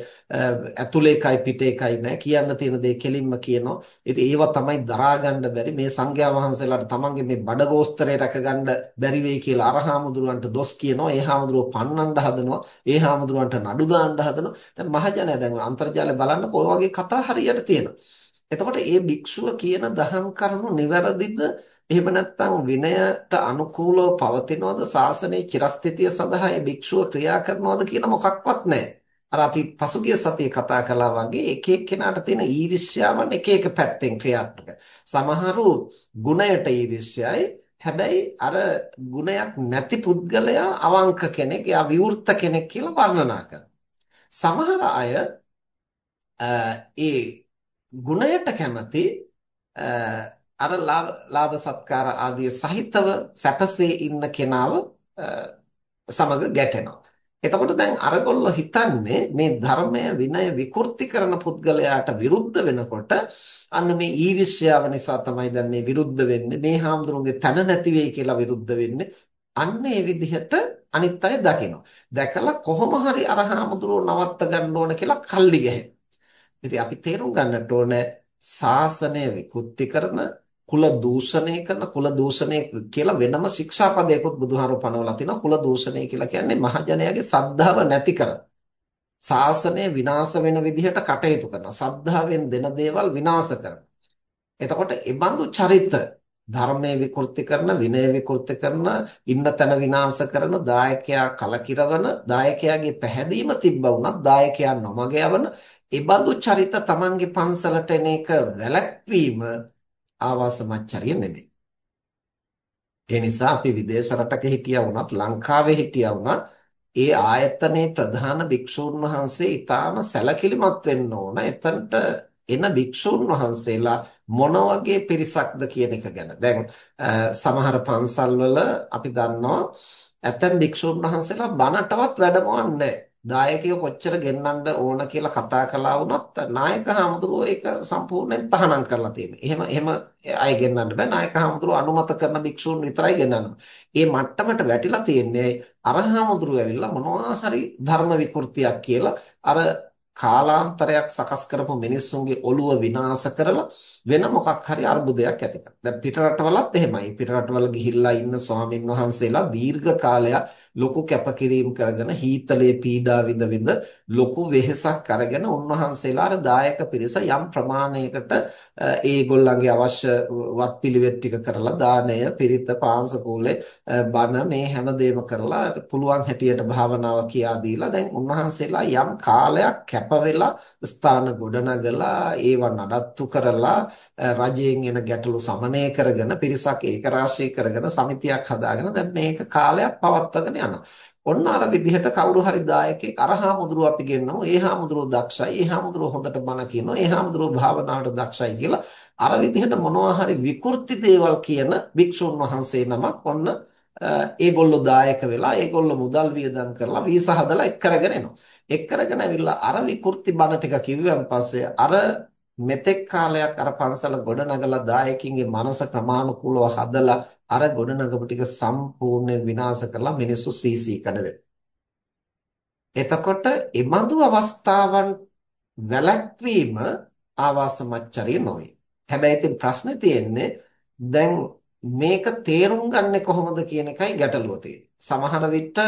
ඇතුලේ එකයි පිටේ එකයි නෑ. කියන්න තියෙන දේ කෙලින්ම කියනවා. ඉතින් ඒවා තමයි දරා ගන්න බැරි. මේ සංඝයා වහන්සේලාට තමන්ගේ මේ බඩගෝස්තරේ රැකගන්න බැරි වෙයි කියලා අර හාමුදුරුවන්ට දොස් කියනවා. ඒ හාමුදුරුවෝ පන්නන්න හදනවා. ඒ හාමුදුරුවන්ට නඩු දාන්න හදනවා. දැන් මහජනයා දැන් අන්තර්ජාලය බලන්නකො ඔය වගේ කතා හරියට තියෙනවා. එතකොට මේ භික්ෂුව කියන දහම් කරුණු නිවැරදිද එහෙම නැත්නම් විනයට අනුකූලව පවතිනවද ශාසනයේ චිරස්ථිතිය සඳහා ඒ භික්ෂුව ක්‍රියා කරනවද කියන මොකක්වත් නැහැ. අර අපි පසුගිය සතියේ කතා කළා වගේ එක එක්කෙනාට තියෙන ඊර්ෂ්‍යාවන් එක එක පැත්තෙන් ක්‍රියාත්මක. සමහරු ගුණයට ඊර්ෂ්‍යයි හැබැයි අර ගුණයක් නැති පුද්ගලයා අවංක කෙනෙක්, එයා විවෘත කෙනෙක් කියලා වර්ණනා කරනවා. සමහර අය ඒ ගුණයට කැමති අර ලාභ සත්කාර ආදී සහිතව සැපසේ ඉන්න කෙනාව සමග ගැටෙනවා. එතකොට දැන් අරගොල්ලෝ හිතන්නේ මේ ධර්මය විනය විකෘති කරන පුද්ගලයාට විරුද්ධ වෙනකොට අන්න මේ ඊර්ෂ්‍යාව නිසා තමයි දැන් මේ විරුද්ධ වෙන්නේ. මේ හාමුදුරුවන්ගේ තන නැති වෙයි කියලා විරුද්ධ වෙන්නේ. අන්න ඒ විදිහට අනිත් අය දකිනවා. දැකලා කොහොම හරි අර හාමුදුරුවෝ නවත්ත ගන්න ඕන කියලා කල්ලි ගැහෙනවා. ඉතින් අපි තේරුම් ගන්නට ඕනේ ශාසනය විකෘති කරන කුල දූෂණය කරන කුල දූෂණය කියලා වෙනම ශික්ෂාපදයකොත් බුදුහාරෝ පනවලා තිනවා. කුල දූෂණය කියලා කියන්නේ මහජනයාගේ සද්ධාව නැති කරන ශාසනය විනාශ වෙන විදිහට කටයුතු කරනවා. සද්ධාවෙන් දෙන දේවල් විනාශ කරනවා. එතකොට ඒබඳු චරිත ධර්මයේ විකෘති කරන විනය විකෘති කරන ඉන්න තන විනාශ කරන දායකයා කලකිරවන දායකයාගේ පැහැදීම තිබ්බ වුණත් දායකයා නොමග යවන ඒබඳු චරිත Tamange පන්සලට එන එක වැළැක්වීම ආවාස මච්චරිය නෙමෙයි. ඒ නිසා අපි විදේශ රටක හිටියා වුණත් ලංකාවේ හිටියා වුණත් ඒ ආයතනයේ ප්‍රධාන භික්ෂූන් වහන්සේ ඊටාම සැලකිලිමත් වෙන්න ඕන. එතනට එන භික්ෂූන් වහන්සේලා මොන වගේ පිරිසක්ද කියන එක ගැන. දැන් සමහර පන්සල්වල අපි දන්නවා ඇතැම් භික්ෂූන් වහන්සේලා බණටවත් වැඩමවන්නේ දායකයෝ කොච්චර ගෙන්නන්න ඕන කියලා කතා කළා වුණත් නායක හාමුදුරුවෝ ඒක සම්පූර්ණයෙන් තහනම් කරලා තියෙනවා. එහෙම එහෙම අය ගෙන්නන්න බෑ. නායක හාමුදුරුවෝ අනුමත කරන භික්ෂූන් විතරයි ගෙන්නන්න. ඒ මට්ටමට වැටිලා තියෙන්නේ අර හාමුදුරුවෝ ඇවිල්ලා මොනවා හරි ධර්ම විකෘතියක් කියලා අර කාලාන්තරයක් සකස් කරපු මිනිස්සුන්ගේ ඔළුව විනාශ කරලා වෙන මොකක් හරි අර්බුදයක් ඇති කරනවා. දැන් පිට රටවලත් එහෙමයි. පිට රටවල ගිහිල්ලා ඉන්න ස්වාමින් වහන්සේලා දීර්ඝ කාලයක් ලොකු කැපකිරීම කරගෙන හීතලේ පීඩා විඳ විඳ ලොකු වෙහෙසක් අරගෙන උන්වහන්සේලා අර දායක පිරිස යම් ප්‍රමාණයකට ඒගොල්ලන්ගේ අවශ්‍ය වත්පිළිවෙත් ටික කරලා දාණය පිරිත පාංශකූලේ බණ මේ හැමදේම කරලා පුළුවන් හැටියට භාවනාව කියා දීලා දැන් උන්වහන්සේලා යම් කාලයක් කැප වෙලා ස්ථාන ගොඩනගලා ඒව නඩත්තු කරලා රජයෙන් එන ගැටලු සමනය කරගෙන පිරිසක් ඒකරාශී කරගෙන සමිතියක් හදාගෙන දැන් මේක කාලයක් පවත්වාගෙන යනවා. ඔන්න අර විදිහට කවුරු හරි දායකයෙක් අර හාමුදුරුව අපි ගෙන්නමු. ඒ හාමුදුරුව දක්ෂයි. ඒ හාමුදුරුව හොඳට බණ කියනවා. ඒ හාමුදුරුව භාවනාවට දක්ෂයි කියලා අර විදිහට මොනවා හරි විකෘති දේවල් කියන භික්ෂුන් වහන්සේ නමක් ඔන්න ඒගොල්ලෝ දායක වෙලා ඒගොල්ලෝ මුදල් වියදම් කරලා වීසා හදලා එක් කරගෙන එනවා. එක් කරගෙන ඇවිල්ලා අර විකෘති බණ ටික කිව්වන් පස්සේ අර මෙතෙක් කාලයක් අර පන්සල ගොඩනගලා දායකින්ගේ මනස ක්‍රමානුකූලව හදලා අර ගොඩනගපු ටික සම්පූර්ණයෙන් විනාශ කරලා මිනිස්සු සීසී කඩ එතකොට එබඳු අවස්ථාවන් වැළැක්වීම ආවාස මච්චරිය නොවේ. හැබැයි ඉතින් ප්‍රශ්නේ තියෙන්නේ දැන් මේක තේරුම් ගන්නෙ කොහොමද කියන එකයි ගැටලුව තියෙන්නේ. සමහර විට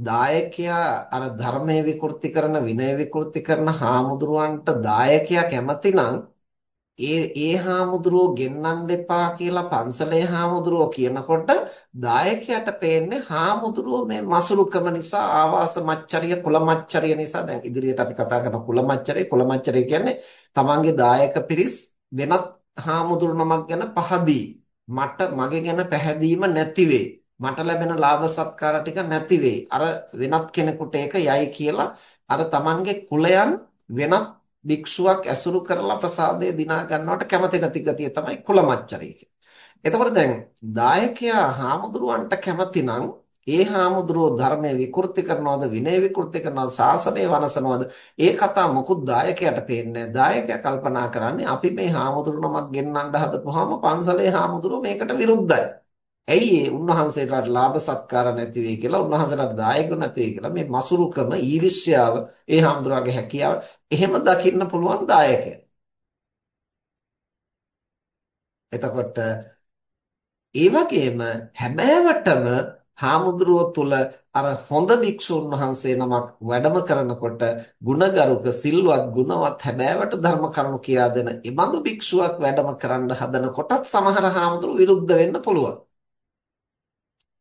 දායකයා අර ධර්මයේ විකෘති කරන විනය විකෘති කරන හාමුදුරුවන්ට දායකයා කැමති නම් ඒ ඒ හාමුදුරුවෝ ගෙන්නන්න එපා කියලා පන්සලේ හාමුදුරුවෝ කියනකොට දායකයාට පේන්නේ හාමුදුරුවෝ මේ මසුරුකම නිසා ආවාස මච්චරිය කුල මච්චරිය නිසා දැන් ඉදිරියට අපි කතා කරන කුල මච්චරිය කුල මච්චරිය කියන්නේ තමන්ගේ දායක පිරිස් වෙනත් හාමුදුරු නමක් ගැන පහදී මට මගේ ගැන පැහැදීම නැති මට ලැබෙන ලාභ සත්කාර ටික නැති අර වෙනත් කෙනෙකුට ඒක යයි කියලා අර තමන්ගේ කුලයන් වෙනත් භික්ෂුවක් ඇසුරු කරලා ප්‍රසාදය දිනා ගන්නවට කැමති නැති ගතිය තමයි කුලමච්චරිය එතකොට දැන් දායකයා හාමුදුරුවන්ට කැමති නම් ඒ හාමුදුරුවෝ ධර්මයේ විකෘති කරනවද විනය විකෘති කරනවද ශාසනය වනසනවද ඒ කතා මොකුත් දායකයාට පේන්නේ දායකයා කල්පනා කරන්නේ අපි මේ හාමුදුරුවනමක් ගෙන්නන්න හදපුවාම පන්සලේ හාමුදුරුවෝ මේකට විරුද්ධයි. ඇයි ඒ? උන්වහන්සේලාට ලාභ සත්කාර නැති වෙයි කියලා උන්වහන්සේලාට දායක නැති වෙයි කියලා මේ මසුරුකම ඊර්ෂ්‍යාව ඒ හාමුදුරුවගේ හැකියාව එහෙම දකින්න පුළුවන් දායකය. එතකොට ඒ වගේම හැබෑවටම හාමුදුරුවෝ තුල අර හොඳ භික්ෂුන් වහන්සේ නමක් වැඩම කරනකොට ගුණගරුක සිල්වත් ගුණවත් හැබෑවට ධර්ම කරුණු කියා දෙන ඉබඳු භික්ෂුවක් වැඩම කරන්න හදනකොටත් සමහර හාමුදුරුවෝ විරුද්ධ වෙන්න පුළුවන්.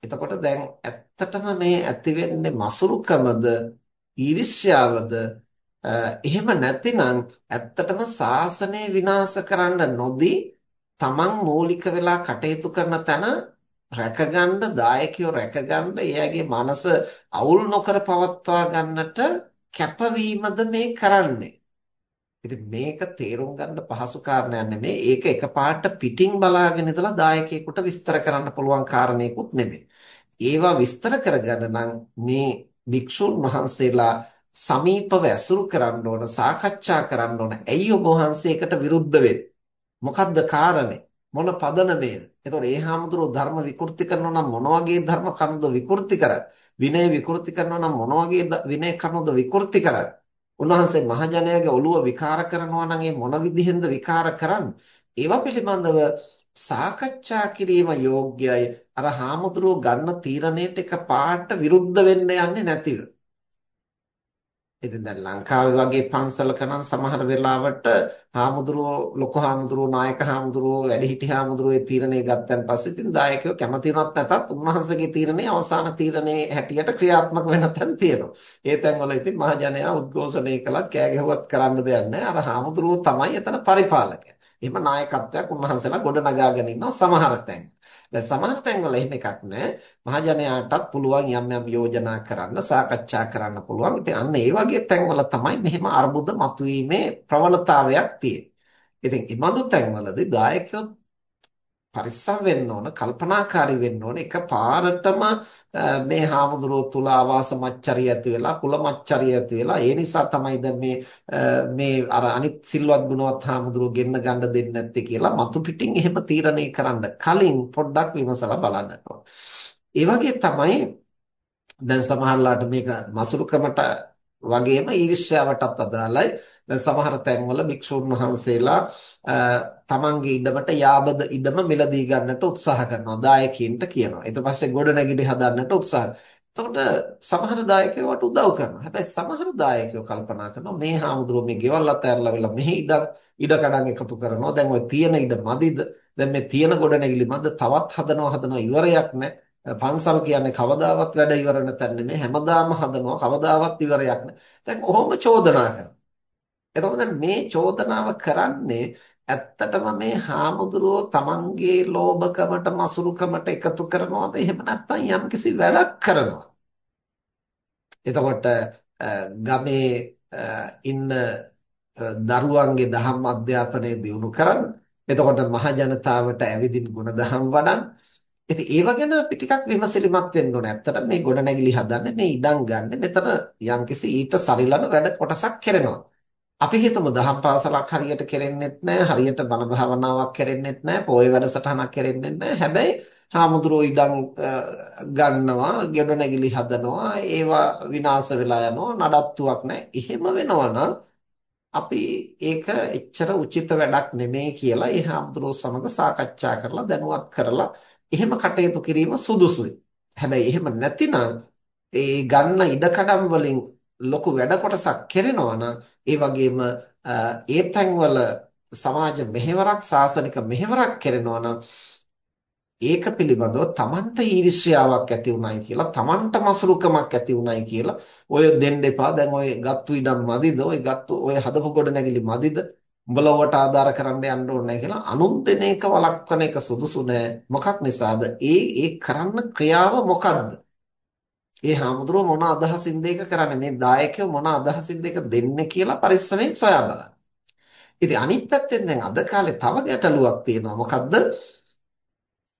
එතකොට දැන් ඇත්තටම මේ ඇති වෙන්නේ මසුරුකමද ඊර්ෂ්‍යාවද එහෙම නැතිනම් ඇත්තටම සාසනය විනාශ කරන්න නොදී තමන් මූලික වෙලා කටයුතු කරන තැන රැකගන්න දායකයෝ රැකගන්න එයාගේ මනස අවුල් නොකර පවත්වා ගන්නට කැපවීමද මේ කරන්නේ. ඉතින් මේක තේරුම් ගන්න පහසු කාරණයක් නෙමෙයි. ඒක එකපාරට පිටින් බලාගෙන ඉඳලා දායකයෙකුට විස්තර කරන්න පුළුවන් කාරණේකුත් නෙමෙයි. ඒවා විස්තර කරගන්න නම් මේ භික්ෂුන් වහන්සේලා සමීපව ඇසුරු කරන්න ඕන සාකච්ඡා කරන්න ඕන ඇයි ඔබ වහන්සේකට විරුද්ධ වෙන්නේ මොකද්ද කාරණේ මොන පදනමේද එතකොට ඒ හාමුදුරුවෝ ධර්ම විකෘති කරනවා නම් මොන වගේ ධර්ම කරුණුද විකෘති කරන්නේ විනය විකෘති කරනවා නම් මොන වගේ විනය කරුණුද විකෘති කරන්නේ උන්වහන්සේ මහජනයාගේ ඔළුව විකාර කරනවා නම් ඒ මොන විදිහෙන්ද විකාර කරන්නේ? ඒවා පිළිබඳව සාකච්ඡා කිරීම යෝග්‍යයි. අර හාමුදුරුවෝ ගන්න තීරණයට එක පාට විරුද්ධ වෙන්න යන්නේ නැතිව. ඉතින් දැන් ලංකාවේ වගේ පන්සලක නම් සමහර වෙලාවට හාමුදුරුවෝ ලොකු හාමුදුරුවෝ නායක හාමුදුරුවෝ වැඩිහිටි හාමුදුරුවෝ ඒ තීරණය ගත්තන් පස්සේ ඉතින් දායකයෝ කැමති වුණත් නැතත් උන්වහන්සේගේ තීරණය අවසාන තීරණේ හැටියට ක්‍රියාත්මක වෙන තැන් තියෙනවා. ඒ තැන්වල ඉතින් මහජනයා උද්ඝෝෂණය කළත් කෑ ගැහුවත් කරන්න දෙයක් නැහැ. අර හාමුදුරුවෝ තමයි එතන පරිපාලකයා. එහෙම නායකත්වයක් උන්වහන්සේලා ගොඩ නගාගෙන ඉන්නවා සමහර තැන්. දැන් සමහර තැන්වල එහෙම එකක් නැහැ. මහජනයාටත් පුළුවන් යම් යම් යෝජනා කරන්න, සාකච්ඡා කරන්න පුළුවන්. ඉතින් අන්න ඒ වගේ තැන්වල තමයි මෙහෙම අර්බුද මතුවීමේ ප්‍රවණතාවයක් තියෙන්නේ. ඉතින් මේ බඳු තැන්වලදී දායකයෝ පරිස්සම් වෙන්න ඕන කල්පනාකාරී වෙන්න ඕන එකපාරටම මේ හාමුදුරුවෝ තුල ආවාස මච්චරිය ඇති වෙලා කුල මච්චරිය ඇති වෙලා ඒ නිසා තමයි දැන් මේ මේ අර අනිත් සිල්වත් ගුණවත් හාමුදුරුවෝ ගෙන්න ගන්න දෙන්නේ නැත්තේ කියලා මතු පිටින් එහෙම තීරණය කරන්න කලින් පොඩ්ඩක් විමසලා බලන්න ඕන. ඒ වගේ තමයි දැන් සමහරලාට මේක මසුරුකමට වගේම ඊර්ෂ්‍යාවටත් අදාළයි. දැන් සමහර තැන්වල භික්ෂුන් වහන්සේලා තමන්ගේ ඉඩමට යාබද ඉඩම මිලදී ගන්නට උත්සාහ කරනවා. දායකයින්ට කියනවා. ඊට පස්සේ ගොඩනැගිලි හදන්නට උත්සාහ එතකොට සමහර දායකයෝට උදව් කරනවා. හැබැයි සමහර දායකයෝ කල්පනා කරනවා මේ හාමුදුරුවෝ මේ ගෙවල් අතහැරලා වෙලා මෙහි ඉඩක් ඉඩ කඩන් එකතු කරනවා. දැන් ওই තියෙන ඉඩ මදිද? දැන් මේ තියෙන ගොඩනැගිලි මද තවත් හදනවා හදනවා ඉවරයක් නැහැ. පන්සල් කියන්නේ කවදාවත් වැඩ ඉවර නැතන් නෙමෙයි හැමදාම හදනවා කවදාවත් ඉවරයක් නැහැ. දැන් කොහොම චෝදනා කරනවා. එතකොට මේ චෝදනාව කරන්නේ ඇත්තටම මේ හාමුදුරුවෝ තමන්ගේ ලෝභකමට මසුරුකමට එකතු කරනවද එහෙම නැත්නම් යම්කිසි වැඩක් කරනවද? එතකොට ගමේ ඉන්න දරුවන්ගේ දහම් අධ්‍යාපනය දියුණු කරන්න. එතකොට මහ ජනතාවට ඇවිදින් ගුණධම් වඩන්න. ඉතින් ඒව ගැන අපි ටිකක් විමසිලිමත් වෙන්න ඕනේ. ඇත්තට මේ ගොඩනැගිලි හදන්නේ මේ ඉඩම් ගන්න. මෙතන යම්කිසි ඊට සරිලන වැඩ කොටසක් කරනවා. අපි හිතමු දහම් පාසලක් හරියට කරෙන්නෙත් නැහැ, හරියට බණ භාවනාවක් කරෙන්නෙත් නැහැ, පොය වැඩසටහනක් කරෙන්නෙත් නැහැ. හැබැයි හාමුදුරුවෝ ඉඩම් ගන්නවා, ගොඩනැගිලි හදනවා, ඒවා විනාශ වෙලා යනවා, නඩත්තුවක් නැහැ. එහෙම වෙනවා අපි ඒක එච්චර උචිත වැඩක් නෙමෙයි කියලා ඒ හාමුදුරුවෝ සමග සාකච්ඡා කරලා දැනුවත් කරලා එහෙම කටයුතු කිරීම සුදුසුයි. හැබැයි එහෙම නැතිනම් ඒ ගන්න ඉඩකඩම් වලින් ලොකු වැඩ කොටසක් කරනවා නම් ඒ වගේම ඒ තැන්වල සමාජ මෙහෙවරක් සාසනික මෙහෙවරක් කරනවා නම් ඒක පිළිබඳව Tamanට ඊර්ෂ්‍යාවක් ඇති උනායි කියලා Tamanට මසුරුකමක් ඇති උනායි කියලා ඔය දෙන්න එපා. දැන් ඔය ගත්තු ඉඩම් මදිද? ඔය ගත්තු ඔය හදපු ගොඩ නැගිලි මදිද? උඹලවට ආධාර කරන්න යන්න ඕනේ කියලා අනුන් දෙන එක වළක්වන එක සුදුසු නෑ මොකක් නිසාද ඒ ඒ කරන්න ක්‍රියාව මොකද්ද ඒ හාමුදුරුව මොන අදහසින්ද ඒක කරන්නේ මේ දායකයෝ මොන අදහසින්ද ඒක දෙන්නේ කියලා පරිස්සමෙන් සොයා බලන්න. ඉතින් අනිත් පැත්තෙන් දැන් අද කාලේ තව ගැටලුවක් තියෙනවා. මොකද්ද?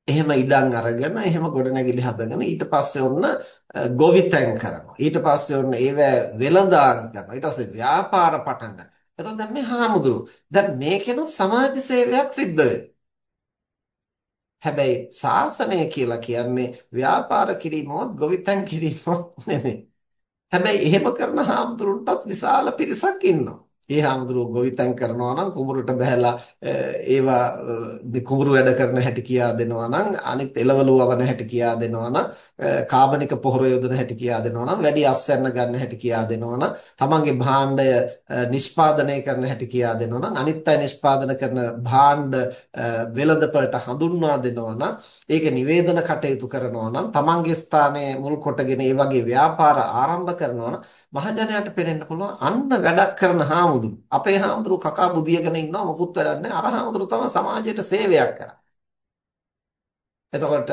එහෙම ඉඩම් අරගෙන එහෙම ගොඩනැගිලි හදගෙන ඊට පස්සේ ඔන්න ගොවිතැන් කරනවා. ඊට පස්සේ ඔන්න ඒව වෙළඳාම් කරනවා. ඊට පස්සේ ව්‍යාපාර පටන් ගන්නවා. එතකොට දැන් මේ හාමුදුරුවෝ දැන් මේකෙනුත් සමාජ සේවයක් සිද්ධ වෙනවා. හැබැයි ශාසනය කියලා කියන්නේ ව්‍යාපාර කිරීමවත් ගොවිතැන් කිරීමවත් නෙමෙයි. හැබැයි එහෙම කරන හාමුදුරුන්ටත් විශාල පිරිසක් ඉන්නවා. ඒ හාමුදුරුවෝ ගොවිතැන් කරනවා නම් කුඹුරට බහැලා ඒවා කුඹුරු වැඩ කරන හැටි කියා දෙනවා නම් අනිත් එළවලු වවන හැටි කියා දෙනවා නම් කාබනික පොහොර යොදන හැටි කියා දෙනවා නම් වැඩි අස්වැන්න ගන්න හැටි කියා දෙනවා නම් තමන්ගේ භාණ්ඩය නිෂ්පාදනය කරන හැටි කියා දෙනවා නම් අනිත් අය නිෂ්පාදන කරන භාණ්ඩ වෙළඳපළට හඳුන්වා දෙනවා නම් ඒක නිවේදන කටයුතු කරනවා නම් තමන්ගේ ස්ථානයේ මුල් කොටගෙන ඒ වගේ ව්‍යාපාර ආරම්භ කරනවා නම් මහජනයාට පේන්න පුළුවන් අන්න වැඩක් කරන හාමුදුරු. අපේ හාමුදුරු කකා බුදියගෙන ඉන්නවා මොකුත් වැඩක් නැහැ. අර හාමුදුරු තමයි සමාජයට සේවයක් කරන්නේ. එතකොට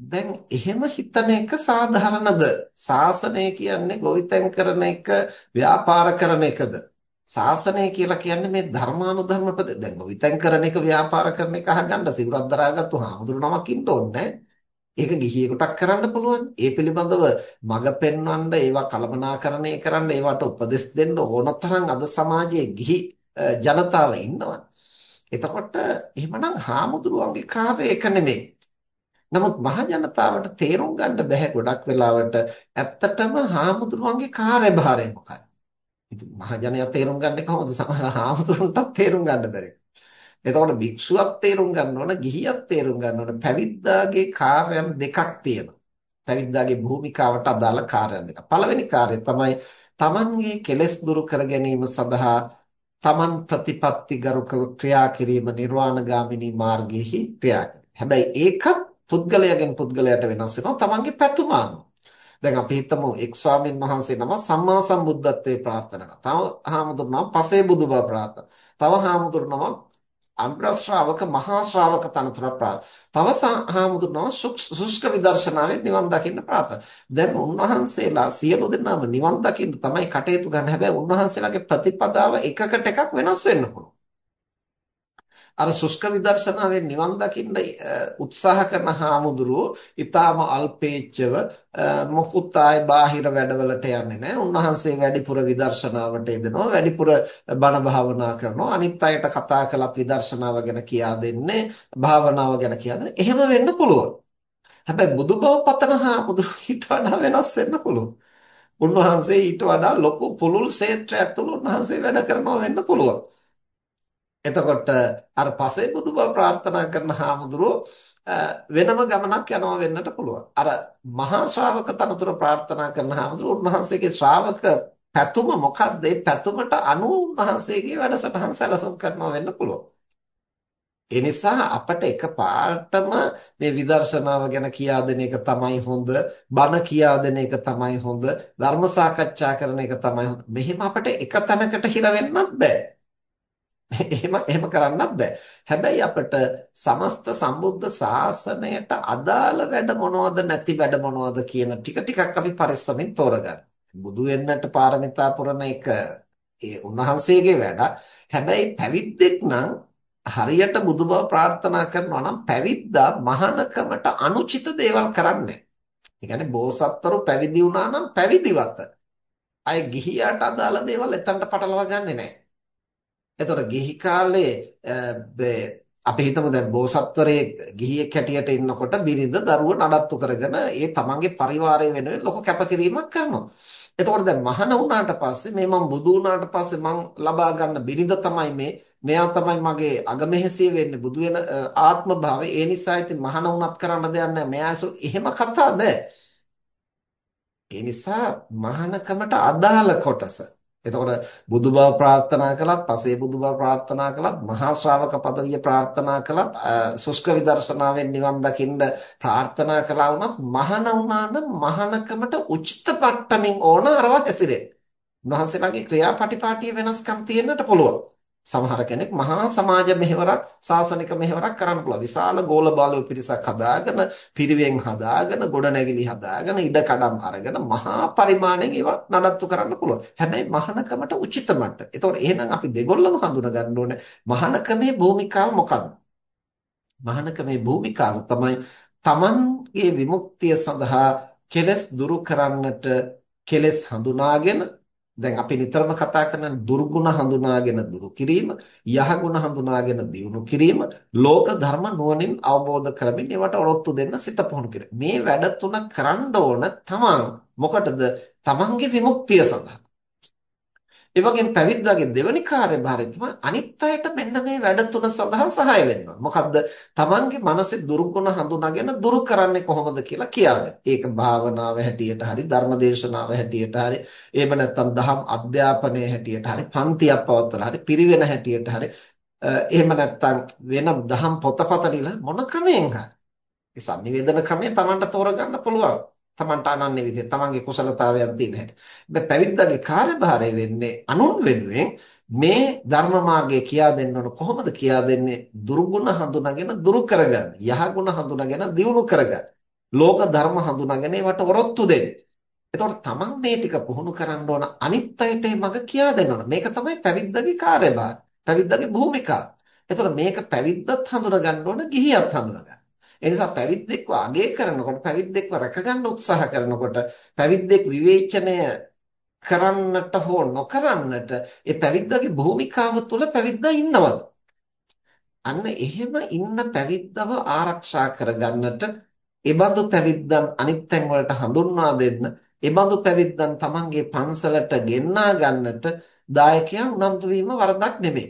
දැන් එහෙම හිතන එක සාධාරණද? ශාසනය කියන්නේ ගොවිතැන් කරන එක, ව්‍යාපාර කරන එකද? ශාසනය කියලා කියන්නේ මේ ධර්මානුධර්ම ප්‍රති දැන් ගොවිතැන් කරන එක, ව්‍යාපාර කරන එක අහගන්න සිවුරක් දරාගත්තු හාමුදුරු නමක් ඉන්න ඕනේ නැහැ. ඒක ගිහියෙකුටක් කරන්න පුළුවන්. ඒ පිළිබඳව මඟ පෙන්වන්න, ඒවා කළමනාකරණය කරන්න, ඒවට උපදෙස් දෙන්න ඕන තරම් අද සමාජයේ ගිහි ජනතාව ඉන්නවා. එතකොට එහෙමනම් හාමුදුරුවන්ගේ කාර්යය එක නෙමෙයි. නමුත් මහ ජනතාවට තේරුම් ගන්න බැහැ ගොඩක් වෙලාවට ඇත්තටම හාමුදුරුවන්ගේ කාර්යභාරය මොකක්ද? ඉතින් මහ ජනයා තේරුම් ගන්නේ කොහොමද? සමහර හාමුදුරුවන්ටත් තේරුම් ගන්න බැරි. එතකොට භික්ෂුවක් තේරුම් ගන්න ඕන ගිහියක් තේරුම් ගන්න ඕන පැවිද්දාගේ කාර්යයන් දෙකක් තියෙනවා. පැවිද්දාගේ භූමිකාවට අදාළ කාර්යයන් දෙක. පළවෙනි කාර්යය තමයි තමන්ගේ කෙලෙස් දුරු කර ගැනීම සඳහා තමන් ප්‍රතිපත්තිගරුකව ක්‍රියා කිරීම නිර්වාණගාමිනී මාර්ගයේහි ක්‍රියා හැබැයි ඒකත් පුද්ගලයාගෙන් පුද්ගලයාට වෙනස් වෙනවා තමන්ගේ පැතුම දැන් අපි හිතමු එක් ස්වාමීන් වහන්සේ නම සම්මා සම්බුද්ධත්වයේ ප්‍රාර්ථනා කරනවා. තව හාමුදුරුවෝ පසේ බුදු බව ප්‍රාර්ථනා. තව හාමුදුරුවෝ අග්‍ර ශ්‍රාවක මහා ශ්‍රාවක තනතුරක් ප්‍රාර්ථනා. තව හාමුදුරනවා සුෂ්ක විදර්ශනාවෙන් නිවන් දකින්න ප්‍රාර්ථනා. දැන් උන්වහන්සේලා සියලු දෙනාම නිවන් දකින්න තමයි කටයුතු ගන්න. හැබැයි උන්වහන්සේලාගේ ප්‍රතිපදාව එකකට එකක් වෙනස් වෙන්න පුළුවන්. අර ශුෂ්ක විදර්ශනාවෙන් නිවන් දකින්න උත්සාහ කරන හාමුදුරුවෝ ඊටාම අල්පේච්ඡව මොකුත් ආයේ බාහිර වැඩවලට යන්නේ නැහැ. උන්වහන්සේ වැඩිපුර විදර්ශනාවට යෙදෙනවා. වැඩිපුර බණ භාවනා කරනවා. අනිත් අයට කතා කළත් විදර්ශනාව ගැන කියා දෙන්නේ, භාවනාව ගැන කියන්නේ. එහෙම වෙන්න පුළුවන්. හැබැයි බුදුබව පතන හාමුදුරුවෝ ඊට වඩා වෙනස් වෙන්න පුළුවන්. උන්වහන්සේ ඊට වඩා ලොකු පුළුල් ක්ෂේත්‍රයක් තුල උන්වහන්සේ වැඩ කරනවා වෙන්න පුළුවන්. එතකොට අර පසේ බුදුබව ප්‍රාර්ථනා කරන හාමුදුරුවෝ වෙනම ගමනක් යනවා වෙන්නට පුළුවන්. අර මහා ශ්‍රාවක තනතුර ප්‍රාර්ථනා කරන හාමුදුරුවෝ උන්වහන්සේගේ ශ්‍රාවක පැතුම මොකක්ද? ඒ පැතුමට අනුව උන්වහන්සේගේ වැඩසටහන් සැලසුම් කරනවා වෙන්න පුළුවන්. ඒ නිසා අපට එකපාරටම මේ විදර්ශනාව ගැන කියා දෙන එක තමයි හොඳ, බණ කියා දෙන එක තමයි හොඳ, ධර්ම සාකච්ඡා කරන එක තමයි හොඳ. මෙහෙම අපිට එක තැනකට හිර වෙන්නත් බෑ. එහෙම එහෙම කරන්නත් බෑ. හැබැයි අපිට සමස්ත සම්බුද්ධ ශාසනයට අදාළ වැඩ මොනවද නැති වැඩ මොනවද කියන ටික ටිකක් අපි පරිස්සමින් තෝරගන්න. බුදු වෙන්නට පාරමිතා පුරන එක ඒ උන්වහන්සේගේ වැඩ. හැබැයි පැවිද්දෙක් නම් හරියට බුදු බව ප්‍රාර්ථනා කරනවා නම් පැවිද්දා මහානකමට අනුචිත දේවල් කරන්නේ. ඒ කියන්නේ බෝසත්වරු පැවිදි වුණා නම් පැවිදිවත. අය ගිහියාට අදාළ දේවල් එතනට පටලවා ගන්නෙ නැහැ. එතකොට ගිහි කාලේ අපි හිතමු දැන් බෝසත්වරේ ගිහියෙක් හැටියට ඉන්නකොට බිරිඳ දරුව නඩත්තු කරගෙන ඒ තමන්ගේ පරිවාරය වෙනුවෙන් ලොකු කැපකිරීමක් කරනවා. එතකොට දැන් මහාන වුණාට පස්සේ මේ මම බුදු වුණාට පස්සේ මං ලබා ගන්න බිරිඳ තමයි මේ මෙයා තමයි මගේ අගමෙහෙසිය වෙන්නේ බුදු වෙන ආත්ම භාවය. ඒ නිසා ඉතින් මහාන වුණත් කරන්න දෙයක් නැහැ. මෙයා එහෙම කතා බෑ. ඒ නිසා මහානකමට අදාළ කොටස එතකොට බුදු බව ප්‍රාර්ථනා කළත්, පසේ බුදු බව ප්‍රාර්ථනා කළත්, මහා ශ්‍රාවක පදවිය ප්‍රාර්ථනා කළත්, සුෂ්ක විදර්ශනාවෙන් නිවන් දකින්න ප්‍රාර්ථනා කළා වුණත් මහාන වුණා නම් මහානකමට උචිත පට්ටමින් ඕන අරව හැසිරෙන්න. උන්වහන්සේලාගේ ක්‍රියාපටිපාටිය වෙනස්කම් තියෙන්නට පුළුවන්. සමහර කෙනෙක් මහා සමාජ මෙහෙවරක් සාසනික මෙහෙවරක් කරන්න පුළුවන්. විශාල ගෝල බාලව පිරිසක් හදාගෙන, පිරිවෙන් හදාගෙන, ගොඩනැගිලි හදාගෙන, ඉඩකඩම් අරගෙන මහා පරිමාණයෙන් ඒවා නඩත්තු කරන්න පුළුවන්. හැබැයි මහානකමට උචිත මට්ට. ඒතකොට එහෙනම් අපි දෙගොල්ලම හඳුනා ගන්න ඕනේ මහානකමේ භූමිකාව මොකක්ද? මහානකමේ භූමිකාව තමයි තමන්ගේ විමුක්තිය සඳහා කෙලස් දුරු කරන්නට කෙලස් හඳුනාගෙන දැන් අපි නිතරම කතා කරන දුර්ගුණ හඳුනාගෙන දුරු කිරීම, යහගුණ හඳුනාගෙන දියුණු කිරීම, ලෝක ධර්ම නුවණින් අවබෝධ කරමින් ඒවට ඔරොත්තු දෙන්න සිත පුහුණු කිරීම. මේ වැඩ තුන කරන්න ඕන තමන් මොකටද? තමන්ගේ විමුක්තිය සඳහා. ඒ වගේම පැවිද්දාගේ දෙවැනි කාර්යභාරය තමයි අනිත් අයට මෙන්න මේ වැඩ තුන සඳහා සහාය වෙන්න ඕන. මොකද්ද? Tamange මනසේ දුරුගුණ හඳුනාගෙන දුරු කරන්නේ කොහොමද කියලා කියාද. ඒක භාවනාව හැටියට හරි ධර්මදේශනාව හැටියට හරි එහෙම නැත්නම් දහම් අධ්‍යාපනයේ හැටියට හරි පන්තියක් පවත්වලා හරි පිරිවෙන හැටියට හරි එහෙම නැත්නම් වෙන දහම් පොතපත මොන ක්‍රමයෙන් හරි. ඒ sannivedana ක්‍රමය Tamanට තෝරගන්න පුළුවන්. තමන්ට අනන්‍ය විදිහට තමන්ගේ කුසලතාවයන් තියෙන හැටි. හැබැයි පැවිද්දාගේ කාර්යභාරය වෙන්නේ අනුන් වෙනුවෙන් මේ ධර්ම මාර්ගය කියා දෙන්න ඕන කොහොමද කියා දෙන්නේ? දුර්ගුණ හඳුනාගෙන දුරු කරගන්න. යහගුණ හඳුනාගෙන දියුණු කරගන්න. ලෝක ධර්ම හඳුනාගෙන ඒවට වරොත්තු දෙන්න. එතකොට තමන් මේ ටික පුහුණු කරන්න ඕන අනිත් අයට මඟ කියා දෙන්න ඕන. මේක තමයි පැවිද්දාගේ කාර්යභාරය. පැවිද්දාගේ භූමිකාව. එතකොට මේක පැවිද්දත් හඳුනා ගන්න ඕන, ගිහියත් හඳුනා ගන්න. ඒ නිසා පැවිද්දෙක්ව අගය කරනකොට පැවිද්දෙක්ව රැකගන්න උත්සාහ කරනකොට පැවිද්දෙක් විවේචනය කරන්නට හෝ නොකරන්නට ඒ පැවිද්දාගේ භූමිකාව තුළ පැවිද්දා ඉන්නවද? අන්න එහෙම ඉන්න පැවිද්දව ආරක්ෂා කරගන්නට එබඳු පැවිද්දන් අනිත් තැන් වලට හඳුන්වා දෙන්න එබඳු පැවිද්දන් Tamanගේ පන්සලට ගෙන්නා ගන්නට දායකයන් උනන්දු වීම වරදක් නෙමෙයි.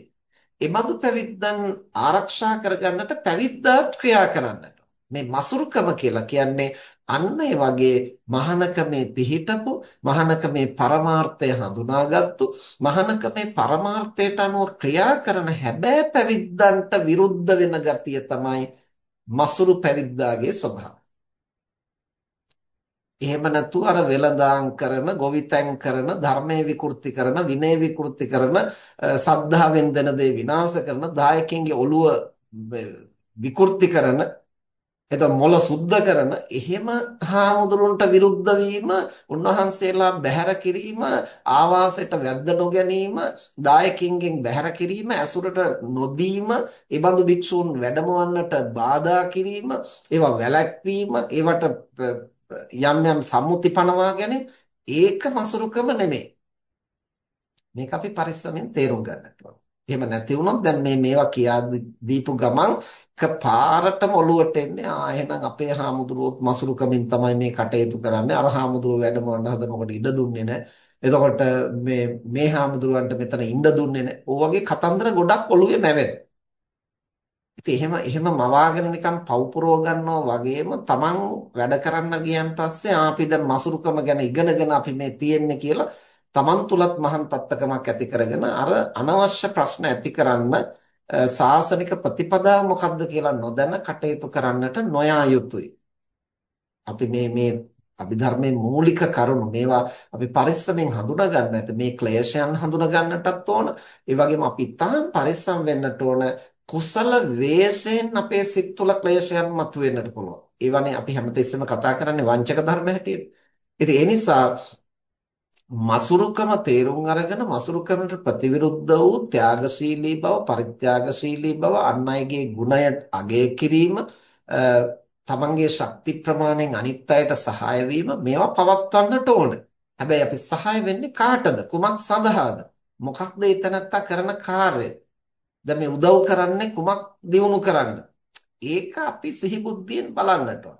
එබඳු පැවිද්දන් ආරක්ෂා කරගන්නට පැවිද්දාත් ක්‍රියා කරන්නට මේ මසුරුකම කියලා කියන්නේ අන්න ඒ වගේ මහානකමේ පිහිටපු මහානකමේ පරමාර්ථය හඳුනාගත්තු මහානකමේ පරමාර්ථයට අනුව ක්‍රියා කරන හැබෑ පැවිද්දන්ට විරුද්ධ වෙන ගතිය තමයි මසුරු පැවිද්දාගේ ස්වභාවය. එහෙම නැතු අර වෙලදාම් කරන, ගොවිතැන් කරන, ධර්මයේ විකෘති කරන, විනය විකෘති කරන, සද්ධාවෙන් දෙන දේ විනාශ කරන, දායකින්ගේ ඔළුව විකෘති කරන එතකොට මොළ සුද්ධ කරන එහෙම හාමුදුරුන්ට විරුද්ධ වීම උන්වහන්සේලා බැහැර කිරීම ආවාසයට වැද්ද නොගැනීම දායකින්ගෙන් බැහැර කිරීම ඇසුරට නොදීම ඒ බඳු භික්ෂූන් වැඩමවන්නට බාධා කිරීම ඒවා වැළැක්වීම ඒවට යම් යම් සම්මුති පනවා ගැනීම ඒක මසුරුකම නෙමෙයි. මේක අපි පරිස්සමෙන් තේරුම් ගන්නට ඕන. එහෙම නැති වුණොත් දැන් මේ මේවා කියා දීපු ගමන් කපාරටම ඔලුවට එන්නේ ආ එහෙනම් අපේ හාමුදුරුවෝ මසුරුකමින් තමයි මේ කටයුතු කරන්නේ අර හාමුදුරුවෝ වැඩමවන්න හදනකොට ඉඩ දුන්නේ නැහැ එතකොට මේ මේ හාමුදුරුවන්ට මෙතන ඉන්න දුන්නේ නැහැ. ඕ වගේ කතන්දර ගොඩක් ඔළුවේ මැවෙන. ඉතින් එහෙම එහෙම මවාගෙන නිකන් පව් පුරව ගන්නවා වගේම Taman වැඩ කරන්න ගියන් පස්සේ අපි දැන් මසුරුකම ගැන ඉගෙනගෙන අපි මේ තියෙන්නේ කියලා තමන් තුලත් මහන් තත්ත්කමක් ඇති කරගෙන අර අනවශ්‍ය ප්‍රශ්න ඇති කරන්න සාසනික ප්‍රතිපදාව මොකක්ද කියලා නොදැන කටයුතු කරන්නට නොයා යුතුයි. අපි මේ මේ අභිධර්මයේ මූලික කරුණු මේවා අපි පරිස්සමෙන් හඳුනා ගන්න නැත මේ ක්ලේශයන් හඳුනා ගන්නටත් ඕන. ඒ වගේම අපි තාම පරිස්සම් වෙන්නට ඕන කුසල වේශයෙන් අපේ සිත් තුළ ක්ලේශයන් මතුවෙන්නට පුළුවන්. ඒවනේ අපි හැමතිස්සෙම කතා කරන්නේ වංචක ධර්ම හැටියට. ඉතින් ඒ නිසා මසුරුකම තේරුම් අරගෙන මසුරුකමට ප්‍රතිවිරුද්ධ වූ ත්‍යාගශීලී බව පරිත්‍යාගශීලී බව අන් අයගේ ගුණය අගය කිරීම තමන්ගේ ශක්ති ප්‍රමාණයෙන් අනිත් අයට සහාය වීම මේවා පවත්වන්නට ඕන. හැබැයි අපි සහාය වෙන්නේ කාටද? කුමක් සඳහාද? මොකක්ද එතනත්තා කරන කාර්යය? දැන් මේ උදව් කරන්නේ කුමක් දියුණු කරන්න? ඒක අපි සිහි බුද්ධියෙන් බලන්නට ඕන.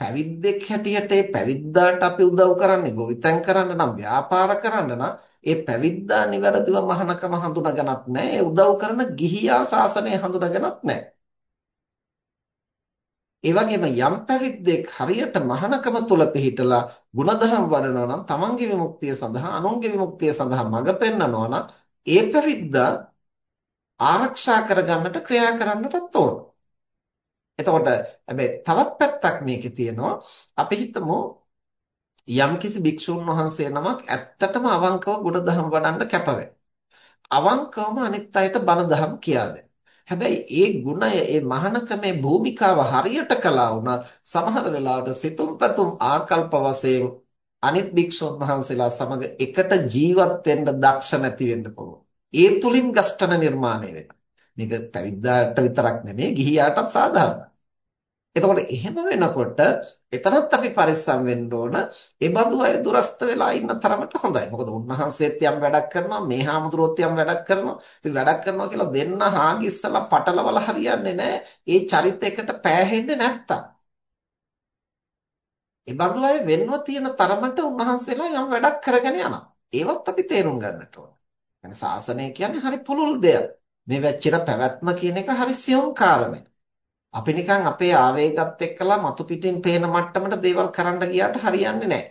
පැවිද්දෙක් හැටියට ඒ පැවිද්දාට අපි උදව් කරන්නේ ගොවිතැන් කරන්න නම් ව්‍යාපාර කරන්න නම් ඒ පැවිද්දා නිවැරදිව මහානකම හඳුනාගනත් නැහැ. ඒ උදව් කරන ගිහියා ශාසනය හඳුනාගනත් නැහැ. ඒ වගේම යම් පැවිද්දෙක් හරියට මහානකම තුල පිහිටලා ಗುಣධම් වඩනවා නම් තමන්ගේ විමුක්තිය සඳහා අනුන්ගේ විමුක්තිය සඳහා මඟ පෙන්වනවා නම් ඒ පැවිද්දා ආරක්ෂා කරගන්නට ක්‍රියා කරන්නටත් ඕන. එතකොට හැබැයි තවත් පැත්තක් මේකේ තියෙනවා. අපි හිතමු යම්කිසි භික්ෂුන් වහන්සේ නමක් ඇත්තටම අවංකව ගුණධම් වඩන්න කැප අවංකවම අනිත් අයට බණ දහම් කියා හැබැයි ඒ ගුණය ඒ මහානකමේ භූමිකාව හරියට කළා වුණත් සමහර වෙලාවට සිතුම් පැතුම් ආකල්ප වශයෙන් අනිත් භික්ෂුන් වහන්සේලා සමග එකට ජීවත් වෙන්න දක්ෂ නැති වෙන්න පුළුවන්. ඒ තුලින් ගස්ඨන නිර්මාණය වෙනවා. මේක පැවිද්දාට විතරක් නෙමෙයි ගිහියාටත් සාධාරණයි. එතකොට එහෙම වෙනකොට එතරම් අපි පරිස්සම් වෙන්න ඕන. ඒ බඳු අය දුරස්ත වෙලා ඉන්න තරමට හොඳයි. මොකද උන්වහන්සේත් යම් වැඩක් කරනවා, මේ හාමුදුරුවෝත් යම් වැඩක් කරනවා. ඉතින් වැඩක් කරනවා කියලා දෙන්න හාගි ඉස්සලා පටලවල හරියන්නේ නැහැ. ඒ චරිතයකට පෑහෙන්නේ නැත්තම්. ඒ බඳු අය වෙන්ව තියෙන තරමට උන්වහන්සේලා යම් වැඩක් කරගෙන යනවා. ඒවත් අපි තේරුම් ගන්නට ඕන. يعني ශාසනය කියන්නේ හරි පුළුල් දෙයක්. මේ වැච්චිර පැවැත්ම කියන එක හරි සියුම් කාරණයක්. අපි නිකන් අපේ ආවේගات එක්කලා මතු පිටින් පේන මට්ටමට දේවල් කරන්න ගියාට හරියන්නේ නැහැ.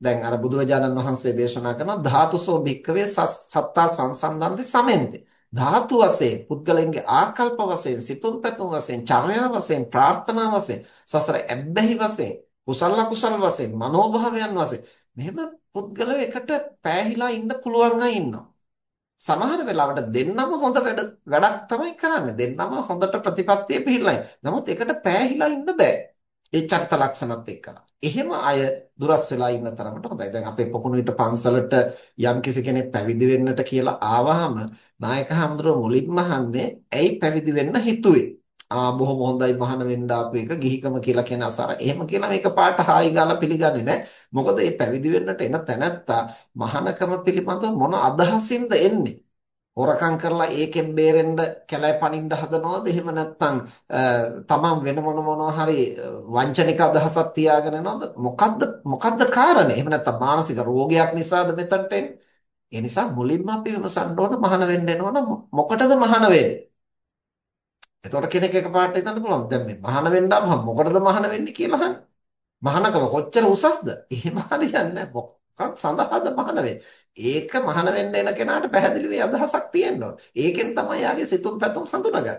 දැන් අර බුදුරජාණන් වහන්සේ දේශනා කරන ධාතුසෝ භික්කවේ සත්තා සංසන්දන්ති සමෙන්ති. ධාතු වශයෙන් පුද්ගලයන්ගේ ආකල්ප වශයෙන් සිතුම් පැතුම් වශයෙන් චර්යා වශයෙන් ප්‍රාර්ථනා වශයෙන් සසර ඇබ්බැහි වශයෙන් කුසල කුසල වශයෙන් මනෝභාවයන් වශයෙන් මෙහෙම පුද්ගලයෝ එකට පෑහිලා ඉන්න පුළුවන් අය ඉන්නවා. සමහර වෙලාවට දෙන්නම හොඳ වැඩ වැඩක් තමයි කරන්නේ. දෙන්නම හොඳට ප්‍රතිපත්තිය පිළිලයි. නමුත් ඒකට පෑහිලා ඉන්න බෑ. ඒ චරිත ලක්ෂණත් එක්කලා. එහෙම අය දුරස් වෙලා ඉන්න තරමට හොඳයි. දැන් අපේ පොකුණුවිට පන්සලට යම් කිසි කෙනෙක් පැවිදි වෙන්නට කියලා ආවහම නායක හඳුර මුලින්ම අහන්නේ ඇයි පැවිදි වෙන්න හිතුවේ? ආ බොහොම හොඳයි මහාන වෙන්න ආපු එක ගිහිකම කියලා කියන අසාර. එහෙම කියලා මේක පාට හායි ගාලා පිළිගන්නේ නැහැ. මොකද මේ පැවිදි වෙන්නට එන තැනැත්තා මහානකම පිළිබඳව මොන අදහසින්ද එන්නේ? හොරකම් කරලා ඒකෙන් බේරෙන්න කැලෑ පනින්න හදනවද? එහෙම නැත්නම් තමන් වෙන මොන මොනවා හරි වංචනික අදහසක් තියාගෙන යනවද? මොකද්ද මොකද්ද කාරණේ? එහෙම නැත්නම් මානසික රෝගයක් නිසාද මෙතනට එන්නේ? ඒ නිසා මුලින්ම අපි විමසන්න ඕන මහාන වෙන්න එනවනම් මොකටද මහාන වෙන්නේ? එතකොට කෙනෙක් එකපාරට හිතන්න පුළුවන් දැන් මේ මහාන වෙන්න ආවම මොකටද මහාන වෙන්නේ කියලා අහන්නේ. මහානකම කොච්චර උසස්ද? එහෙම හරියන්නේ නැහැ. මොකක් සඳහාද මහාන ඒක මහාන වෙන්න එන කෙනාට පැහැදිලි වේ අදහසක් තියෙන්න ඕන. ඒකෙන් තමයි යාගේ සිතුම් පැතුම් හඳුනගන්නේ.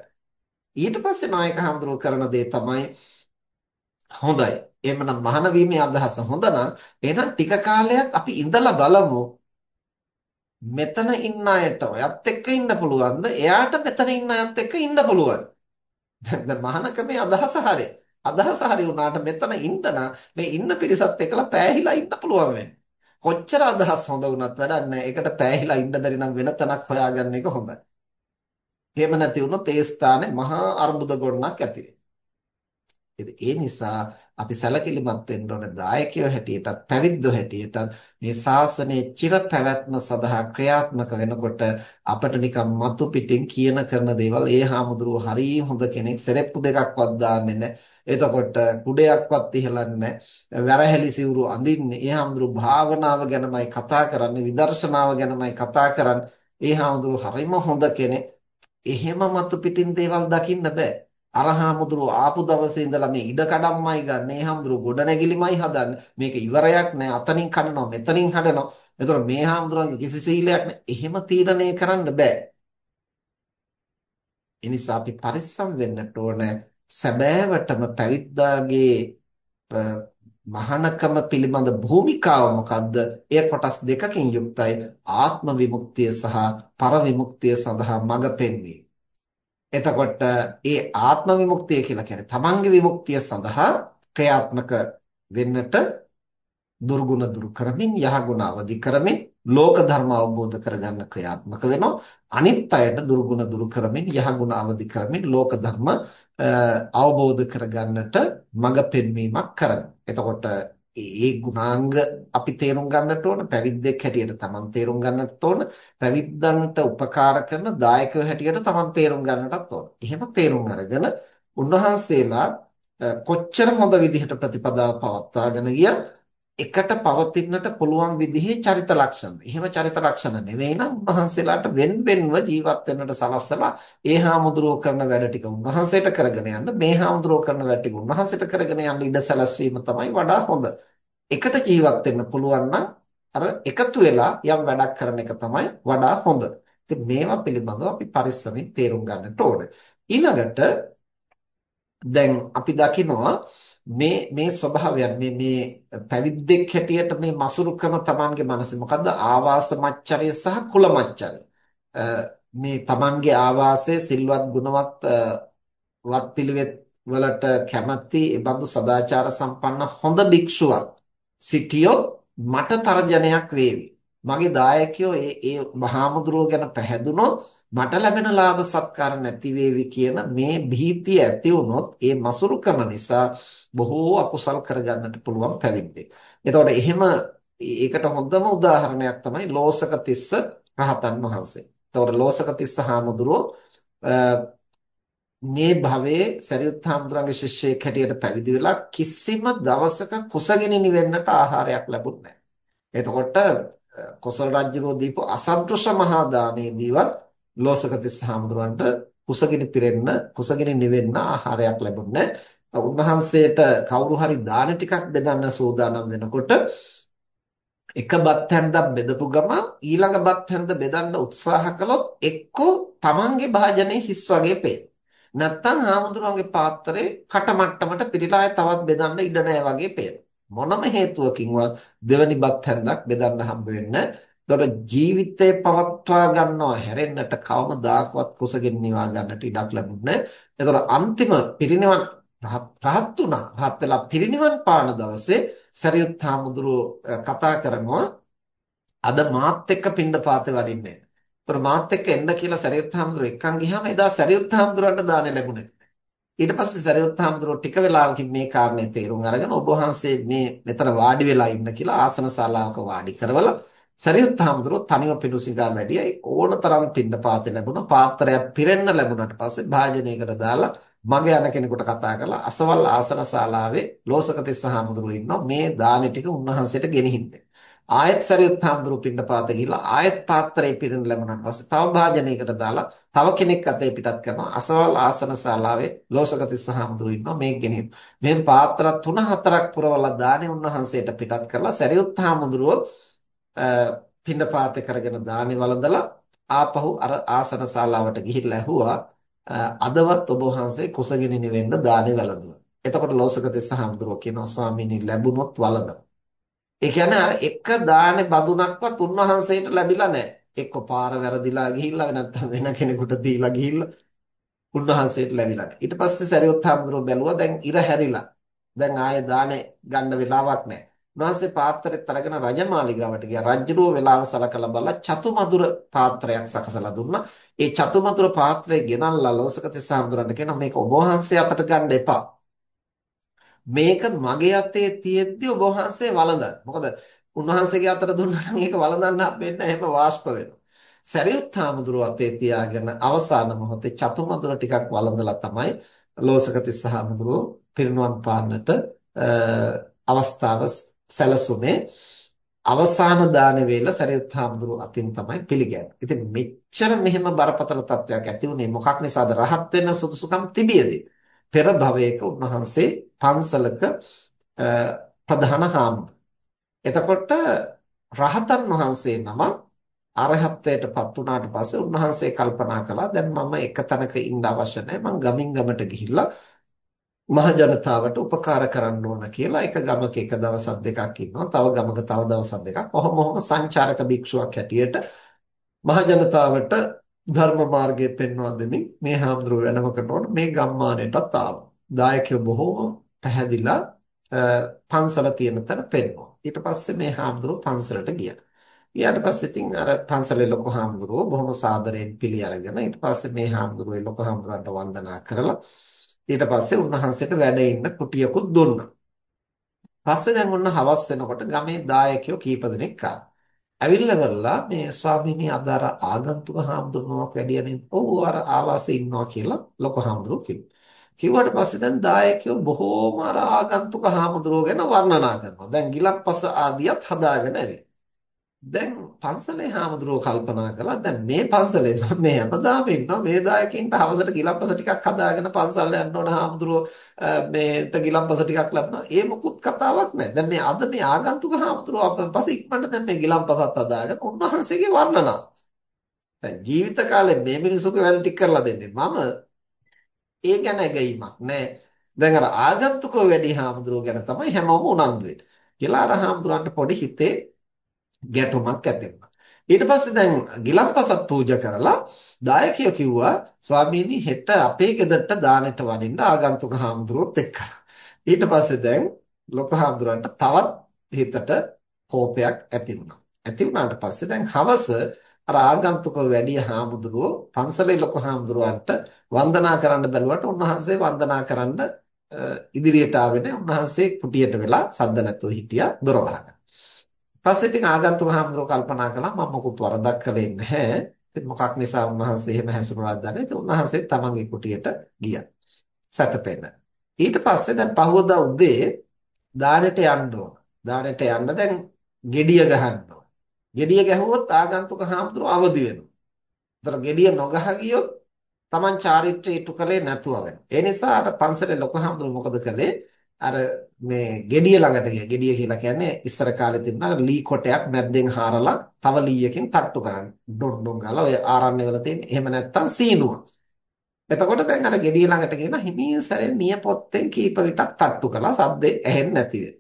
ඊට පස්සේ නායක හඳුරු කරන දේ තමයි හොඳයි. එහෙමනම් මහාන වීමේ අදහස හොඳ නම් එහෙනම් ටික කාලයක් අපි ඉඳලා බලමු මෙතන ඉන්න අයට ඔයත් එක්ක ඉන්න පුළුවන්ද? එයාට මෙතන ඉන්න අයත් එක්ක ඉන්න පුළුවන්. දැන් මහානකමේ අදහස හරි. අදහස හරි වුණාට මෙතන ඉන්න මේ ඉන්න පිරිසත් එක්කලා පෑහිලා ඉන්න පුළුවන් වෙන්නේ. කොච්චර අදහස් හොඳ වුණත් වැඩක් නැහැ. ඒකට පෑහිලා ඉන්න බැරි නම් වෙන තැනක් හොයාගන්න එක හොඳයි. එහෙම නැති වුණොත් ඒ ස්ථානේ මහා අර්බුද ගොන්නක් ඇති ඒ නිසා අපි සැලකිලිමත් වෙන්න ඕන දායකයෝ හැටියටත් පැවිද්දෝ හැටියටත් මේ ශාසනයේ චිර පැවැත්ම සඳහා ක්‍රියාත්මක වෙනකොට අපිට නිකම් මතු පිටින් කියන කරන දේවල් ඒ හාමුදුරුව හරිය හොඳ කෙනෙක් සෙරෙප්පු දෙකක්වත් දාන්නේ නැහැ. එතකොට කුඩයක්වත් ඉහලන්නේ වැරහැලි සිවුරු අඳින්නේ. ඒ හාමුදුරුව භාවනාව ගැනමයි කතා කරන්නේ, විදර්ශනාව ගැනමයි කතා කරන්නේ. ඒ හාමුදුරුව හරිම හොඳ කෙනෙක්. එහෙම මතු පිටින් දේවල් දකින්න බෑ. අරහාමුදුරු ආපු දවසේ ඉඳලා මේ ඉඩ කඩම්මයි ගන්න. මේ හාමුදුරු ගොඩ නැගිලිමයි හදන්නේ. මේක ඉවරයක් නෑ. අතනින් කඩනවා, මෙතනින් හදනවා. එතකොට මේ හාමුදුරුවන්ගේ කිසි සීලයක් නෑ. එහෙම තීරණය කරන්න බෑ. ඒ නිසා අපි පරිස්සම් වෙන්නට ඕන සැබෑවටම පැවිද්දාගේ මහානකම පිළිබඳ භූමිකාව මොකද්ද? එය කොටස් දෙකකින් යුක්තයි. ආත්ම විමුක්තිය සහ පර විමුක්තිය සඳහා මඟ පෙන්වීම. එතකොට ඒ ආත්ම විමුක්තිය කියලා කියන්නේ තමන්ගේ විමුක්තිය සඳහා ක්‍රියාත්මක වෙන්නට දුර්ගුණ දුරු කරමින් යහගුණ අවදි කරමින් ලෝක ධර්ම අවබෝධ කරගන්න ක්‍රියාත්මක වෙනවා. අනිත් අයට දුර්ගුණ දුරු කරමින් යහගුණ අවදි කරමින් ලෝක ධර්ම අවබෝධ කරගන්නට මඟ පෙන්වීමක් කරනවා. එතකොට ඒ ගුණාංග අපි තේරුම් ගන්නට ඕන පැවිද්දෙක් හැටියට තමන් තේරුම් ගන්නට ඕන පැවිද්දන්ට උපකාර කරන දායකයෝ හැටියට තමන් තේරුම් ගන්නටත් ඕන. එහෙම තේරුම් අරගෙන උන්වහන්සේලා කොච්චර හොඳ විදිහට ප්‍රතිපදාව පවත්වාගෙන ගියත් එකට පවතින්නට පුළුවන් විදිහේ චරිත ලක්ෂණ. එහෙම චරිත ලක්ෂණ නෙවෙයි නම් උන්වහන්සේලාට වෙන වෙනව ජීවත් වෙන්නට සලස්සලා ඒ හාමුදුරුවෝ කරන වැඩ ටික උන්වහන්සේට කරගෙන යන්න මේ හාමුදුරුවෝ කරන වැඩ ටික උන්වහන්සේට කරගෙන යන්න ඉඩ සැලසීම තමයි වඩා හොඳ. එකට ජීවත් වෙන්න පුළුවන් නම් අර එකතු වෙලා යම් වැඩක් කරන එක තමයි වඩා හොඳ. ඉතින් මේවා පිළිබඳව අපි පරිස්සමින් තේරුම් ගන්නට ඕන. ඊළඟට දැන් අපි දකිනවා මේ මේ ස්වභාවයන් මේ මේ පැවිද්දෙක් හැටියට මේ මසුරුකම Tamanගේ මනසේ. මොකද්ද? ආවාස මච්චරය සහ කුල මච්චරය. මේ Tamanගේ ආවාසයේ සිල්වත් ගුණවත් වත්පිළිවෙත් වලට කැමැති ඒ බඳු සදාචාර සම්පන්න හොඳ භික්ෂුවක් සිටියොත් මට තර්ජනයක් වේවි. මගේ දායකයෝ ඒ ඒ මහාමුදුරුව ගැන පැහැදුනොත් මට ලැබෙන ලාභ සත්කාර නැති වේවි කියන මේ භීතිය ඇති වුනොත් ඒ මසුරුකම නිසා බොහෝ අකුසල් කරගන්නට පුළුවන් පැවිද්දෙක්. එතකොට එහෙම ඒකට හොඳම උදාහරණයක් තමයි ලෝසක තිස්ස රහතන් වහන්සේ. එතකොට ලෝසක තිස්ස හාමුදුරුවෝ මේ භවයේ සරියුත් හාමුදුරන්ගේ ශිෂ්‍යයෙක් හැටියට පැවිදි වෙලා කිසිම දවසක කුසගිනි නිවෙන්නට ආහාරයක් ලැබුණේ නැහැ. එතකොට කොසල් රජුරෝ දීපු අසදෘශ මහා දානයේදීවත් ලෝසක තිස්ස හාමුදුරන්ට කුසගිනි පිරෙන්න කුසගිනි නිවෙන්න ආහාරයක් ලැබුණේ උන්වහන්සේට කවුරු හරි දාන ටිකක් බෙදන්න සූදානම් වෙනකොට එක බත් හැන්දක් බෙදපු ගම ඊළඟ බත් හැන්ද බෙදන්න උත්සාහ කළොත් එක්කෝ තමන්ගේ භාජනයේ හිස් වගේ පේන. නැත්තම් හාමුදුරුවන්ගේ පාත්‍රේ කටමට්ටමට පිරීලා තවත් බෙදන්න ඉඩ නැහැ වගේ පේන. මොනම හේතුවකින්වත් දෙවනි බත් හැන්දක් බෙදන්න හම්බ වෙන්නේ එතකොට ජීවිතේ පවත්වා ගන්නවා හැරෙන්නට කවමදාකවත් කුසගෙන් නිවා ගන්නට ඉඩක් ලැබුණේ නැහැ. එතකොට අන්තිම පිරිනිවන් රහත් වුණා. රහත් වෙලා පිරිනිවන් පාන දවසේ සරියුත් හාමුදුරුව කතා කරනවා අද මාත් එක්ක පින්ඩපාතේ වඩින්නේ. එතකොට මාත් එක්ක එන්න කියලා සරියුත් හාමුදුරුව එක්කන් ගියාම එදා සරියුත් හාමුදුරන්ට දාන්නේ ලැබුණේ ඊට පස්සේ සරියුත් හාමුදුරුව ටික වෙලාවකින් මේ කාරණේ තේරුම් අරගෙන ඔබ වහන්සේ මේ මෙතන වාඩි වෙලා ඉන්න කියලා ආසන ශාලාවක වාඩි කරවලා සරියුත් හාමුදුරුවෝ තනිව පිඬුසිඟා වැඩියයි ඕනතරම් පින්න පාතේ ලැබුණා පාත්‍රයක් පිරෙන්න ලැබුණාට පස්සේ භාජනයකට දාලා මග යන කෙනෙකුට කතා කරලා අසවල් ආසන ශාලාවේ ලෝසක තිස්ස හාමුදුරුවෝ ඉන්නවා. මේ දානෙ ටික උන්වහන්සේට ගෙනහින්න ආයත් සරියුත් හාමුදුරුවෝ පින්න පාතේ ගිහිල්ලා ආයත් පාත්‍රය පිරෙන්න ලැබුණාට පස්සේ තව භාජනයකට දාලා තව කෙනෙක් අතේ පිටත් කරනවා. අසවල් ආසන ශාලාවේ ලෝසක තිස්ස හාමුදුරුවෝ ඉන්නවා මේ ගෙනහින්න මේ පාත්‍ර තුන හතරක් පුරවලා දානෙ උන්වහන්සේට පිටත් කරලා සරියුත් හාමුදුරුවෝ පින්නපාතේ කරගෙන දානි වළඳලා ආපහු අර ආසන ශාලාවට ගිහිල්ලා ඇහුවා අදවත් ඔබ වහන්සේ කුසගිනි නිවෙන්න දානි වළඳුවා. එතකොට ලෝසක දෙස්ස හඳුරෝ කියනවා ස්වාමීනි ලැබුණොත් වළඳ. ඒ කියන්නේ අර එක දානේ බඳුනක්වත් උන්වහන්සේට ලැබිලා නැහැ. එක්ක පාර වැරදිලා ගිහිල්ලා නැත්නම් වෙන කෙනෙකුට දීලා ගිහිල්ලා උන්වහන්සේට ලැබිලා නැහැ. ඊට පස්සේ සරියොත් හඳුරෝ බැලුවා දැන් ඉර හැරිලා. දැන් ආයේ දානේ ගන්න වෙලාවක් නැහැ. උන්වහන්සේ පාත්‍රෙත් අරගෙන රජමාලිගාවට ගියා. රජුරෝ වෙලාව සලකලා බලලා චතුමදුර පාත්‍රයක් සකසලා දුන්නා. ඒ චතුමදුර පාත්‍රය ගෙනල්ලා ලෝසක තිසාඳුරන්ට කියනවා මේක ඔබ වහන්සේ අතට ගන්න එපා. මේක මගේ අතේ තියෙද්දි ඔබ වහන්සේ වළඳන්න. මොකද උන්වහන්සේගේ අතට දුන්නා නම් ඒක වළඳන්න හම්බෙන්නේ නැහැ. එහෙම වාෂ්ප වෙනවා. සරියුත් හාමුදුරුව අතේ තියාගෙන අවසාන මොහොතේ චතුමදුර ටිකක් වළඳලා තමයි ලෝසක තිසාඳුරුව පිරිනුවන් පාන්නට අවස්ථාව සැලසුමේ අවසාන දාන වේල සරියුත් හාමුදුරුව අතින් තමයි පිළිගන්නේ. ඉතින් මෙච්චර මෙහෙම බරපතල තත්වයක් ඇති වුණේ මොකක් නිසාද? රහත් වෙන්න සුදුසුකම් තිබියදී. පෙර භවයක උන්වහන්සේ පන්සලක ප්‍රධාන හාමුදුරුවෝ. එතකොට රහතන් වහන්සේ නම අරහත්ත්වයටපත් වුණාට පස්සේ උන්වහන්සේ කල්පනා කළා දැන් මම එක තැනක ඉන්න අවශ්‍ය නැහැ මම ගමින් ගමට ගිහිල්ලා මහ ජනතාවට උපකාර කරන්න ඕන කියලා එක ගමක එක දවසක් දෙකක් ඉන්නවා තව ගමක තව දවසක් දෙකක් කොහොම කොහොම සංචාරක භික්ෂුවක් හැටියට මහ ජනතාවට ධර්ම මාර්ගය පෙන්වා දෙමින් මේ හාමුදුරුවෝ වෙනමකට උන මේ ගම්මානයටත් ආවා. දායකයෝ බොහෝම පැහැදිලා පන්සල තියෙන තැන පෙන්වුවා. ඊට පස්සේ මේ හාමුදුරුවෝ පන්සලට ගියා. ඊට පස්සේ ඉතින් අර පන්සලේ ලොකු හාමුදුරුවෝ බොහොම සාදරයෙන් පිළි අරගෙන ඊට පස්සේ මේ හාමුදුරුවෝ ලොකු හාමුදුරන්ට වන්දනා කරලා ඊට පස්සේ උන්වහන්සේට වැඩ ඉන්න කුටියකුත් දුන්නා. පස්සේ දැන් ඔන්න හවස් වෙනකොට ගමේ දායකයෝ කීප දෙනෙක් ආවා. ඇවිල්ලා මේ ස්වාමීනි අද අර ආගන්තුක හාමුදුරුවෝක් වැඩිය නේද? ඔව් අර ආවාසයේ ඉන්නවා කියලා ලොකු හාමුදුරුවෝ කිව්වා. කිව්වට පස්සේ දැන් දායකයෝ බොහෝම අර ආගන්තුක හාමුදුරුවෝ ගැන වර්ණනා කරනවා. දැන් ගිලම්පස ආදියත් හදාගෙන ඇවිත්. දැන් පන්සලේ හාමුදුරුවෝ කල්පනා කළා දැන් මේ පන්සලේ මේ හැමදාම ඉන්නවා මේ දායකින්ට හවසට ගිලම්පස ටිකක් හදාගෙන පන්සල් යන්න ඕන හාමුදුරුවෝ මේට ගිලම්පස ටිකක් ලැබුණා. ඒ මොකුත් කතාවක් නැහැ. දැන් මේ අද මේ ආගන්තුක හාමුදුරුවෝ අපෙන් පස්සේ ඉක්මනට දැන් මේ ගිලම්පසත් හදාගෙන උන්වහන්සේගේ වර්ණනා. දැන් ජීවිත කාලේ මේ මිනිසුක වැඩ ටික කරලා දෙන්නේ මම ඒ ගැන ඇගීමක් නැහැ. දැන් අර ආගන්තුකෝ වැඩි හාමුදුරුවෝ ගැන තමයි හැමෝම උනන්දු වෙන්නේ. කියලා අර හාමුදුරන්ට පොඩි හිතේ ගැටුමක් ඇති වුණා. ඊට පස්සේ දැන් ගිලම්පසත් පූජා කරලා දායකයෝ කිව්වා ස්වාමීනි හෙට අපේ ගෙදරට දානෙට වඩින්න ආගන්තුක හාමුදුරුවොත් එක්කලා. ඊට පස්සේ දැන් ලොකු හාමුදුරන්ට තවත් හිතට කෝපයක් ඇති වුණා. ඇති වුණාට පස්සේ දැන් හවස අර ආගන්තුක වැඩි හාමුදුරුවෝ පන්සලේ ලොකු හාමුදුරුවන්ට වන්දනා කරන්න බැලුවට උන්වහන්සේ වන්දනා කරන්න ඉදිරියට ආවේ නැහැ. උන්වහන්සේ කුටියට වෙලා සද්ද නැතුව හිටියා දොර වහගෙන. පස්සේ ඉතින් ආගන්තුක හාමුදුරුවෝ කල්පනා කළා මම මොකුත් වරදක් කළේ නැහැ. ඉතින් මොකක් නිසා උන්වහන්සේ එහෙම හැසිරුණාද දන්නේ. ඉතින් උන්වහන්සේ තමන්ගේ කුටියට ගියා. සැතපෙන්න. ඊට පස්සේ දැන් පහවදා උදේ දානෙට යන්න ඕන. දානෙට යන්න දැන් gediya ගහන්න ඕන. gediya ගැහුවොත් ආගන්තුක හාමුදුරුවෝ අවදි වෙනවා. ඒතර gediya නොගහ ගියොත් Taman චාරිත්‍රය ඉටු කළේ නැතුව වෙනවා. ඒ නිසා අර පන්සලේ ලොකු හාමුදුරුවෝ මොකද කළේ? අර මේ gediya ළඟට ගියා. gediya කියලා කියන්නේ ඉස්සර කාලේ තිබුණා ලී කොටයක් මැද්දෙන් හාරලා තව ලීයකින් තට්ටු කරන්න. ඩොන් ඩොන් ගාලා ඔය ආරණ්‍ය වල තියෙන. එහෙම නැත්තම් සීනුව. එතකොට දැන් අර gediya ළඟට ගිහින් හිමින් සැරේ නියපොත්තෙන් කීප විටක් තට්ටු කළා. සද්දේ ඇහෙන්නේ නැති වෙයි.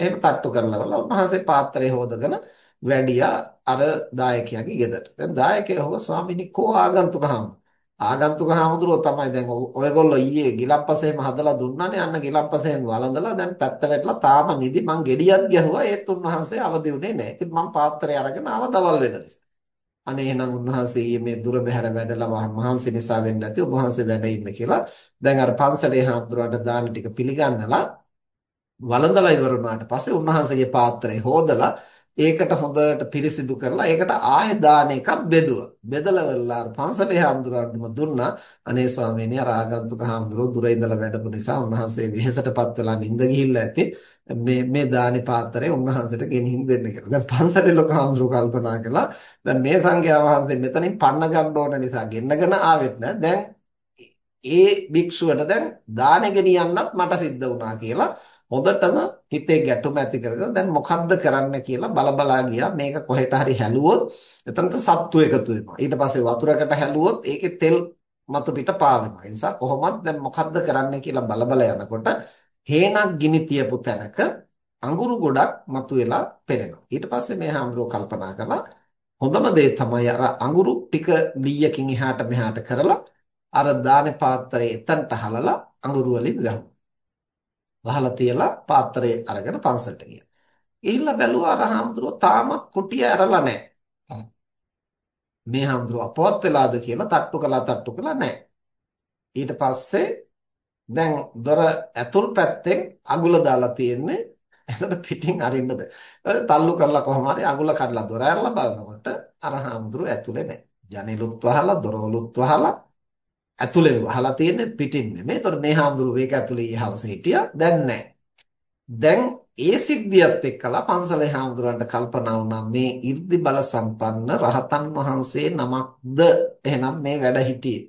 එහෙම තට්ටු කරලා උන්වහන්සේ පාත්‍රය හොදගෙන වැඩියා අර දායකයාගේ ගෙදරට. දැන් දායකයා හොව ස්වාමීනි කෝ ආගන්තුක හාමුදුරුවෝ ආගන්තුක හාමුදුරුවෝ තමයි දැන් ඔයගොල්ලෝ ඊයේ ගිලම්පසේම හදලා දුන්නානේ අන්න ගිලම්පසේම වළඳලා දැන් පැත්ත වැටලා තාම නිදි මං ගෙඩියක් ගැහුවා ඒත් උන්වහන්සේ අවදි වුණේ නැහැ. ඉතින් මං පාත්‍රය අරගෙන ආව දවල් වෙන නිසා. අනේ එහෙනම් උන්වහන්සේ ඊයේ මේ දුර බැහැර වැඩලා මහන්සි නිසා වෙන්නේ නැති උන්වහන්සේ වැඩ ඉන්න කියලා. දැන් අර පන්සලේ හාමුදුරුවන්ට දාන ටික පිළිගන්නලා වළඳලා ඉවර වුණාට පස්සේ උන්වහන්සේගේ පාත්‍රය හොදලා ඒකට හොඳට පිරිසිදු කරලා ඒකට ආයෙ දාන එකක් බෙදුවා. බෙදලා වෙලා පන්සලේ හාමුදුරන්ටම දුන්නා. අනේ ස්වාමීනි අර ආගන්තුක හාමුදුරුවෝ දුර ඉඳලා වැඩපු නිසා උන්වහන්සේ වෙහෙසටපත් වෙලා නිින්ද ගිහිල්ලා ඇති. මේ මේ දානි පාත්‍රය උන්වහන්සේට ගෙනිහින් දෙන්න කියලා. දැන් පන්සලේ ලොකු හාමුදුරුවෝ කල්පනා කළා. දැන් මේ සංඝයා වහන්සේ මෙතනින් පන්න ගන්න ඕන නිසා ගෙන්නගෙන ආවෙත් නෑ. දැන් ඒ භික්ෂුවට දැන් දානෙ ගෙනියන්නත් මට සිද්ධ වුණා කියලා හොඳටම හිතේ ගැටුම ඇති කරගෙන දැන් මොකද්ද කරන්න කියලා බලබලා ගියා. මේක කොහෙට හරි හැලුවොත් එතනට සත්තු එකතු වෙනවා. ඊට පස්සේ වතුරකට හැලුවොත් ඒකේ තෙල් මතු පිට පාවෙනවා ඒ නිසා කොහොමද දැන් මොකද්ද කරන්න කියලා බලබලා යනකොට හේනක් ගිනි තියපු තැනක අඟුරු ගොඩක් මතුවෙලා පෙනෙනවා. ඊට පස්සේ මේ හාමුදුරුව කල්පනා කළා හොඳම දේ තමයි අර අඟුරු ටික ලීයකින් එහාට මෙහාට කරලා අර දානේ පාත්‍රයේ එතනට හලලා අඟුරු වලින් ගහනවා. වහලා තියලා පාත්‍රය අරගෙන පන්සලට ගියා. ගිහිල්ලා බැලුවා අර හාමුදුරුවෝ තාමත් කුටිය ඇරලා නැහැ. මේ හාමුදුරුවෝ අපවත් වෙලාද කියලා තට්ටු කළා තට්ටු කළා නැහැ. ඊට පස්සේ දැන් දොර ඇතුල් පැත්තෙන් අගුල දාලා තියෙන්නේ එතකොට පිටින් අරින්න බෑ. තල්ලු කරලා කොහොම හරි අගුල කඩලා දොර ඇරලා බලනකොට අර හාමුදුරුවෝ ඇතුලේ නැහැ. ජනෙලුත් වහලා දොරවලුත් වහලා ඇතුලේ වහලා තියෙන්නේ පිටින් නෙමෙයි. ඒතකොට මේ හාමුදුරුවෝ මේක ඇතුලේ ඊහවස හිටියා. දැන් නැහැ. දැන් ඒ සිද්ධියත් එක්කලා පන්සලේ හාමුදුරන්ට කල්පනා වුණා මේ 이르දි බල සම්පන්න රහතන් වහන්සේ නමක්ද එහෙනම් මේ වැඩ හිටියේ.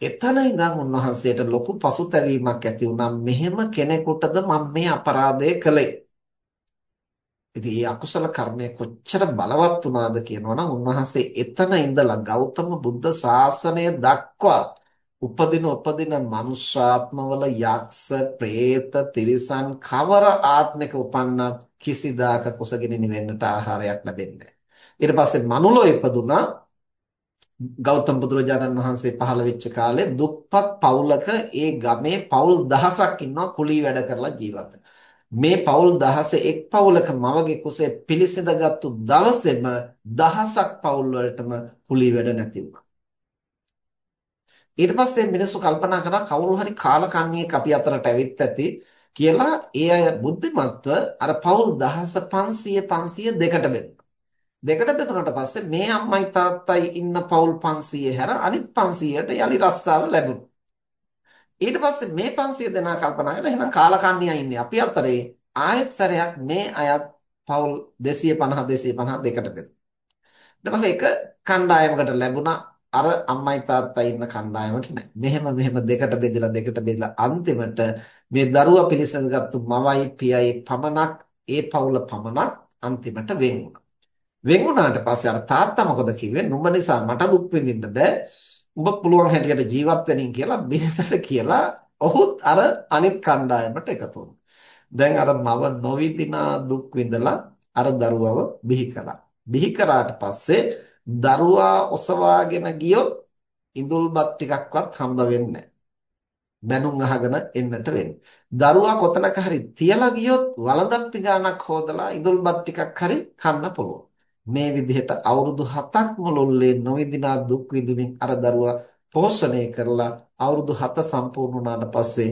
එතන ඉඳන් උන්වහන්සේට ලොකු පසුතැවීමක් ඇති වුණා. මෙහෙම කෙනෙකුටද මම මේ අපරාධය කළේ. ඉතින් මේ අකුසල කර්මය කොච්චර බලවත් වුණාද කියනවනම් උන්වහන්සේ එතන ඉඳලා ගෞතම බුද්ධ ශාසනය දක්වා උපදින උපදින මනුෂ්‍යාත්මවල යක්ෂ, പ്രേත, තිරිසන් කවර ආත්මික උපන්නත් කිසිදාක කුසගිනි නිවෙන්නට ආහාරයක් ලැබෙන්නේ ඊට පස්සේ මනුලෝ ඉපදුනා ගෞතම බුදුරජාණන් වහන්සේ පහළ වෙච්ච කාලේ දුප්පත් පවුලක ඒ ගමේ පවුල් දහසක් ඉන්නවා කුලී වැඩ කරලා ජීවත් වෙන. මේ පවුල් 16 එක් පවුලක මවගේ කුසේ පිළිසිඳගත්තු දවසේම දහසක් පවුල් වලටම කුලී වැඩ නැති වුණා. ඊට පස්සේ මිනිස්සු කල්පනා කරා කවුරු හරි කාලකන්ණියෙක් අපි අතරට ඇවිත් ඇති කියලා ඒ අය බුද්ධිමත්ව අර පවුල් 1500 500 දෙකට බෙදුවා. දෙකට බෙදුනට පස්සේ මේ අම්මයි තාත්තයි ඉන්න පවුල් 500 හැර අනිත් 500ට යලි රස්සාව ලැබුණා. ඊට පස්සේ මේ 500 දෙනා කල්පනා කළා එහෙනම් කාලකන්ණියා ඉන්නේ අපි අතරේ ආයෙත් සැරයක් මේ අයත් පවුල් 250 250 දෙකට බෙදුවා. ඊට පස්සේ එක කණ්ඩායමකට ලැබුණා අර අම්මයි තාත්තයි ඉන්න කණ්ඩායමට නෑ. මෙහෙම මෙහෙම දෙකට බෙදලා දෙකට බෙදලා අන්තිමට මේ දරුවා පිළිසඳගත්තු මවයි පියයි පමණක් ඒ පවුල පමණක් අන්තිමට වෙන් වුණා. වෙන් වුණාට පස්සේ අර තාත්තා මොකද කිව්වේ? නුඹ නිසා මට දුක් විඳින්න බෑ. උඹ පුළුවන් හැටියට ජීවත් වෙනින් කියලා බිරිඳට කියලා ඔහුත් අර අනිත් කණ්ඩායමට එකතු දැන් අර මව නොවිඳිනා දුක් විඳලා අර දරුවව බිහි කළා. බිහි කරාට පස්සේ දරුවා ඔසවාගෙන ගියොත් ඉඳුල්බත් ටිකක්වත් හම්බ වෙන්නේ බැනුම් අහගෙන එන්නට වෙන්නේ. දරුවා කොතනක හරි තියලා ගියොත් වළඳක් පිඟානක් හොදලා ඉඳුල්බත් ටිකක් හරි කන්න පුළුවන්. මේ විදිහට අවුරුදු 7ක් මුළුල්ලේ නොවිඳිනා දුක් විඳින්මින් අර දරුවා පෝෂණය කරලා අවුරුදු 7 සම්පූර්ණ වුණාට පස්සේ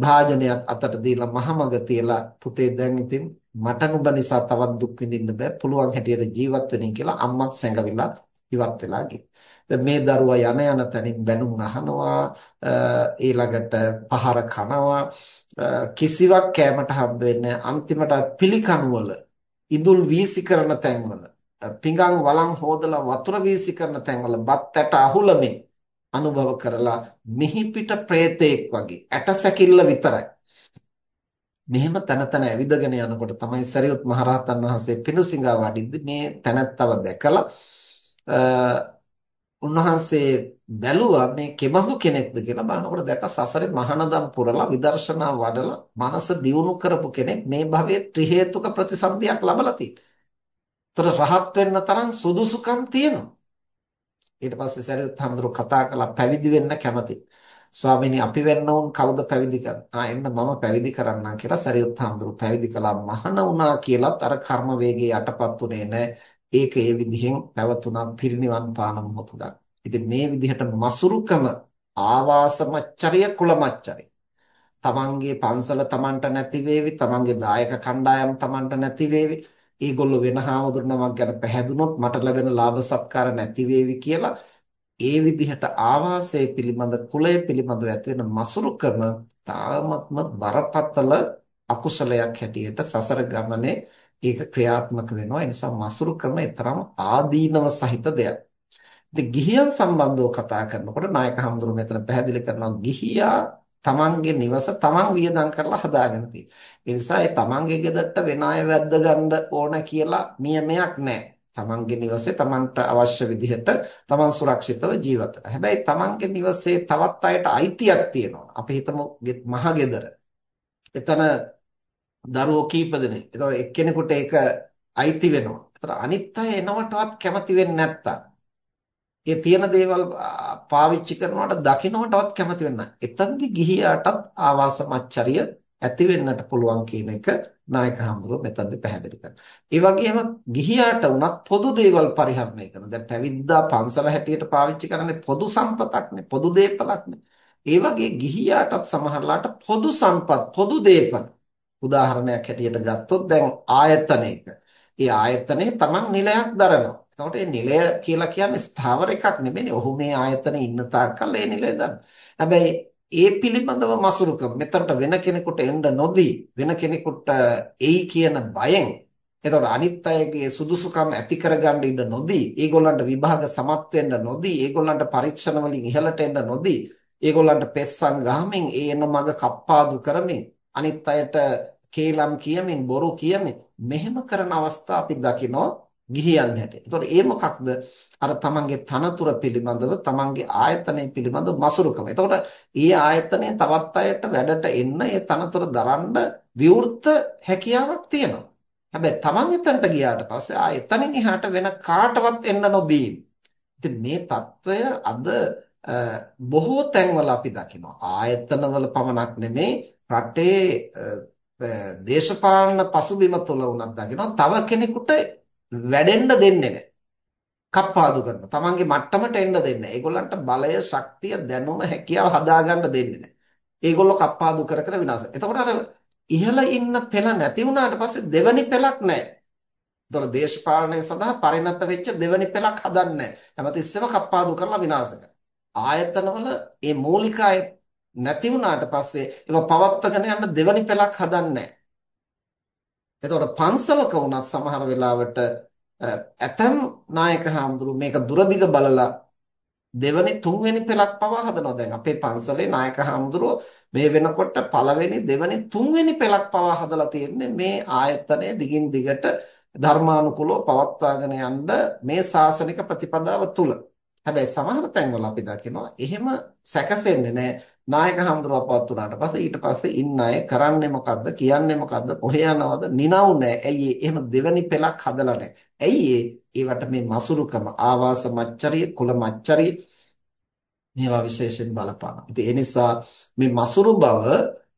භාජනයක් අතට දීලා මහමග තියලා පුතේ දැන් ඉතින් මට නුඹ නිසා තවත් දුක් විඳින්න බෑ. පුළුවන් හැටියට ජීවත් වෙන්න කියලා අම්මත් සැඟවිලා ඉවත් වෙලා ගියා. මේ දරුවා යන යන තැනින් බැනුම් අහනවා ඊළඟට පහර කනවා. කිසිවක් කැමට හම්බ වෙන්නේ අන්තිමට පිළිකණු වල ඉඳුල් වීසි කරන තැන්වල පිඟන් වලන් හොදලා වතුර වීසි කරන තැන්වල බත් ඇට අහුලමින් අනුභව කරලා මිහි පිට ප්‍රේතෙක් වගේ ඇට සැකිල්ල විතරයි. මෙහෙම තන තන ඇවිදගෙන යනකොට තමයි සරියුත් මහරහතන් වහන්සේ පිණුසිඟා වඩිද්දි මේ තැනැත්තව දැකලා උන්වහන්සේ බැලුවා මේ කෙබඳු කෙනෙක්ද කියලා බලනකොට දැක්ක සසරේ මහානදම් පුරලා විදර්ශනා වඩලා මනස දියුණු කරපු කෙනෙක් මේ භවයේ ත්‍රි හේතුක ප්‍රතිසන්දියක් ලබලා තියෙනවා. රහත් වෙන්න තරම් සුදුසුකම් තියෙනවා. ඊට පස්සේ සරියුත් හඳුරු කතා කළා පැවිදි වෙන්න කැමති. ස්වාමීනි අපි වෙන්න උන් කවුද පැවිදි කරන්නේ? ආ එන්න මම පැවිදි කරන්නම් කියලා සරියුත් හඳුරු පැවිදි කළා. මහාන වුණා කියලත් අර කර්ම වේගයේ යටපත් උනේ නැහැ. ඒක ඒ විදිහෙන් පැවතුණා පිරිනිවන් පාන මොහොතක්. ඉතින් මේ විදිහට මසුරුකම ආවාසමච්චරිය කුලමච්චරිය. තමන්ගේ පන්සල තමන්ට නැති වේවි, තමන්ගේ දායක කණ්ඩායම් තමන්ට නැති වේවි. ඒගොල්ලෝ වෙන හාමුදුරනමක් ගැන පැහැදුනොත් මට ලැබෙන ලාභ සත්කාර නැති වේවි කියලා ඒ විදිහට ආවාසය පිළිබඳ කුලය පිළිබඳ ඇති වෙන මසුරුකම තාමත්ම බරපතල අකුසලයක් හැටියට සසර ගමනේ ඒක ක්‍රියාත්මක වෙනවා. ඒ නිසා මසුරුකම ඊතරම් ආදීනව සහිත දෙයක්. ඉතින් ගිහියන් සම්බන්ධව කතා කරනකොට නායක හඳුරු මෙතන පැහැදිලි කරනවා ගිහියා තමන්ගේ නිවස තමන් වියදම් කරලා හදාගෙන තියෙනවා. ඒ නිසා ඒ තමන්ගේ ගෙදරට වෙන අය වැද්ද ගන්න ඕන කියලා නියමයක් නැහැ. තමන්ගේ නිවසේ තමන්ට අවශ්‍ය විදිහට තමන් සුරක්ෂිතව ජීවත් වෙනවා. හැබැයි තමන්ගේ නිවසේ තවත් අයට අයිතියක් තියෙනවා. අපි හිතමු මහ ගෙදර. එතන දරුවෝ කීප දෙනෙක්. ඒතකොට එක්කෙනෙකුට ඒක අයිති වෙනවා. ඒතර අනිත් අය එනවටවත් කැමති වෙන්නේ නැත්තම් ඒ තියෙන දේවල් පාවිච්චි කරනවට දකින්නටවත් කැමති වෙන්නේ නැහැ. එතනදි ගිහියාටත් ආවාස මච්චරිය ඇති වෙන්නට පුළුවන් කියන එක නායක හඳුරුව මෙතනදි පැහැදිලි කරනවා. ඒ වගේම ගිහියාට උනත් පොදු දේවල් පරිහරණය කරනවා. දැන් පැවිද්දා පන්සල හැටියට පාවිච්චි කරන්නේ පොදු සම්පතක්නේ, පොදු දේපලක්නේ. ඒ වගේ ගිහියාටත් සමහරලාට පොදු සම්පත්, පොදු දේපල උදාහරණයක් හැටියට ගත්තොත් දැන් ආයතනයක. ඒ ආයතනයේ Taman නිලයක් දරනවා. එතකොට මේ නිලය කියලා කියන්නේ ස්ථාවර එකක් නෙමෙයි. ඔහු මේ ආයතනයේ ඉන්න තාක්කල් ඒ නිලය දරනවා. හැබැයි ඒ පිළිබඳව මසුරුකම මෙතනට වෙන කෙනෙකුට එන්න නොදී වෙන කෙනෙකුට එයි කියන බයෙන් එතකොට අනිත් අයගේ සුදුසුකම් ඇති කරගන්න ඉන්න නොදී ඒගොල්ලන්ට විභාග සමත් වෙන්න නොදී ඒගොල්ලන්ට පරීක්ෂණ වලින් ඉහළට එන්න නොදී ඒගොල්ලන්ට පෙස්සන් ගහමින් ඒ එන මග කප්පාදු කරමින් අනිත් අයට කේලම් කියමින් බොරු කියමින් මෙහෙම කරන අවස්ථා අපි දකිනවා ගිහියන් හැට. එතකොට ඒ මොකක්ද? අර තමන්ගේ තනතුර පිළිබඳව තමන්ගේ ආයතනය පිළිබඳව මසුරුකම. එතකොට ඒ ආයතනය තවත් අයට වැඩට එන්න ඒ තනතුර දරන්න විවෘත හැකියාවක් තියෙනවා. හැබැයි තමන් එතනට ගියාට පස්සේ ආ එතනින් එහාට වෙන කාටවත් එන්න නොදී. ඉතින් මේ తত্ত্বය අද බොහෝ තැන්වල අපි දකිනවා. ආයතනවල පමණක් නෙමෙයි රටේ දේශපාලන පසුබිම තුල උනත් දකිනවා තව කෙනෙකුට වැඩෙන්න දෙන්නේ නැහැ. කප්පාදු කරනවා. Tamange මට්ටමට එන්න දෙන්නේ නැහැ. ඒගොල්ලන්ට බලය, ශක්තිය, දැනුම, හැකියාව හදාගන්න දෙන්නේ නැහැ. ඒගොල්ලෝ කප්පාදු කර කර විනාශ එතකොට අර ඉහළ ඉන්න පෙළ නැති වුණාට පස්සේ දෙවනි පෙළක් නැහැ. එතකොට දේශපාලනය සඳහා පරිණත වෙච්ච දෙවනි පෙළක් හදන්නේ නැහැ. හැමතිස්සෙම කප්පාදු කරලා විනාශ කරනවා. ආයතනවල මේ මූලික අය නැති වුණාට පස්සේ ඒවා පවත්වාගෙන යන්න දෙවනි පෙළක් හදන්නේ නැහැ. එතකොට පන්සලක වුණත් සමහර වෙලාවට ඇතම් නායක හාමුදුරු මේක දුරදිග බලලා දෙවනි තුන්වෙනි පෙළක් පවා හදනවා දැන් අපේ පන්සලේ නායක හාමුදුරුවෝ මේ වෙනකොට පළවෙනි දෙවෙනි තුන්වෙනි පෙළක් පවා හදලා තියෙන්නේ මේ ආයතනය දිගින් දිගට ධර්මානුකූලව පවත්වාගෙන යන්න මේ ශාසනික ප්‍රතිපදාව තුල. හැබැයි සමහර තැන්වල අපි දකිනවා එහෙම සැකසෙන්නේ නැහැ. නායක හඳුරව පවත්ුනාට පස්සේ ඊට පස්සේ ඉන්න අය කරන්නේ මොකද්ද කියන්නේ මොකද්ද කොහේ යනවද නිනව් නැහැ. ඇයි එහෙම දෙවෙනි පෙළක් හදලා නැහැ. ඇයි ඒවට මේ මසුරුකම ආවාස මච්චරිය කුල මච්චරිය මේවා විශේෂයෙන් බලපානවා. ඉතින් ඒ නිසා මේ මසුරු බව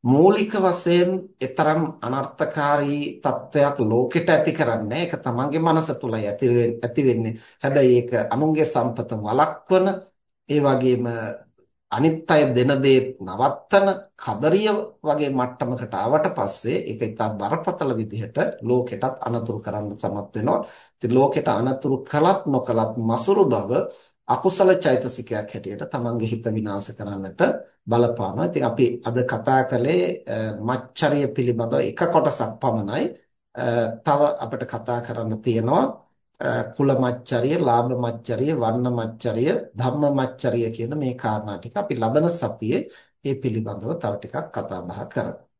මූලික වශයෙන් ඊතරම් අනර්ථකාරී තත්වයක් ලෝකෙට ඇති කරන්නේ ඒක තමන්ගේ මනස තුලයි ඇති වෙන්නේ. හැබැයි ඒක අනුන්ගේ සම්පත වළක්වන ඒ වගේම අනිත් අය දෙන දේ නවත්තන කදරිය වගේ මට්ටමකට ආවට පස්සේ ඒක ඉතා බරපතල විදිහට ලෝකෙටත් අනතුරු කරන්න සමත් වෙනවා. ඉතින් ලෝකෙට අනතුරු කළත් නොකළත් මසුරු බව අකුසල චෛතසිකයක් හැටියට තමන්ගේ හිත විනාශ කරන්නට බලපානවා. ඉතින් අපි අද කතා කළේ මච්චරිය පිළිබඳව එක කොටසක් පමණයි. තව අපිට කතා කරන්න තියෙනවා කුල මච්චරිය, ලාභ මච්චරිය, වර්ණ මච්චරිය, ධම්ම මච්චරිය කියන මේ කාරණා ටික අපි ලබන සතියේ මේ පිළිබඳව තව ටිකක් කතා බහ කරමු.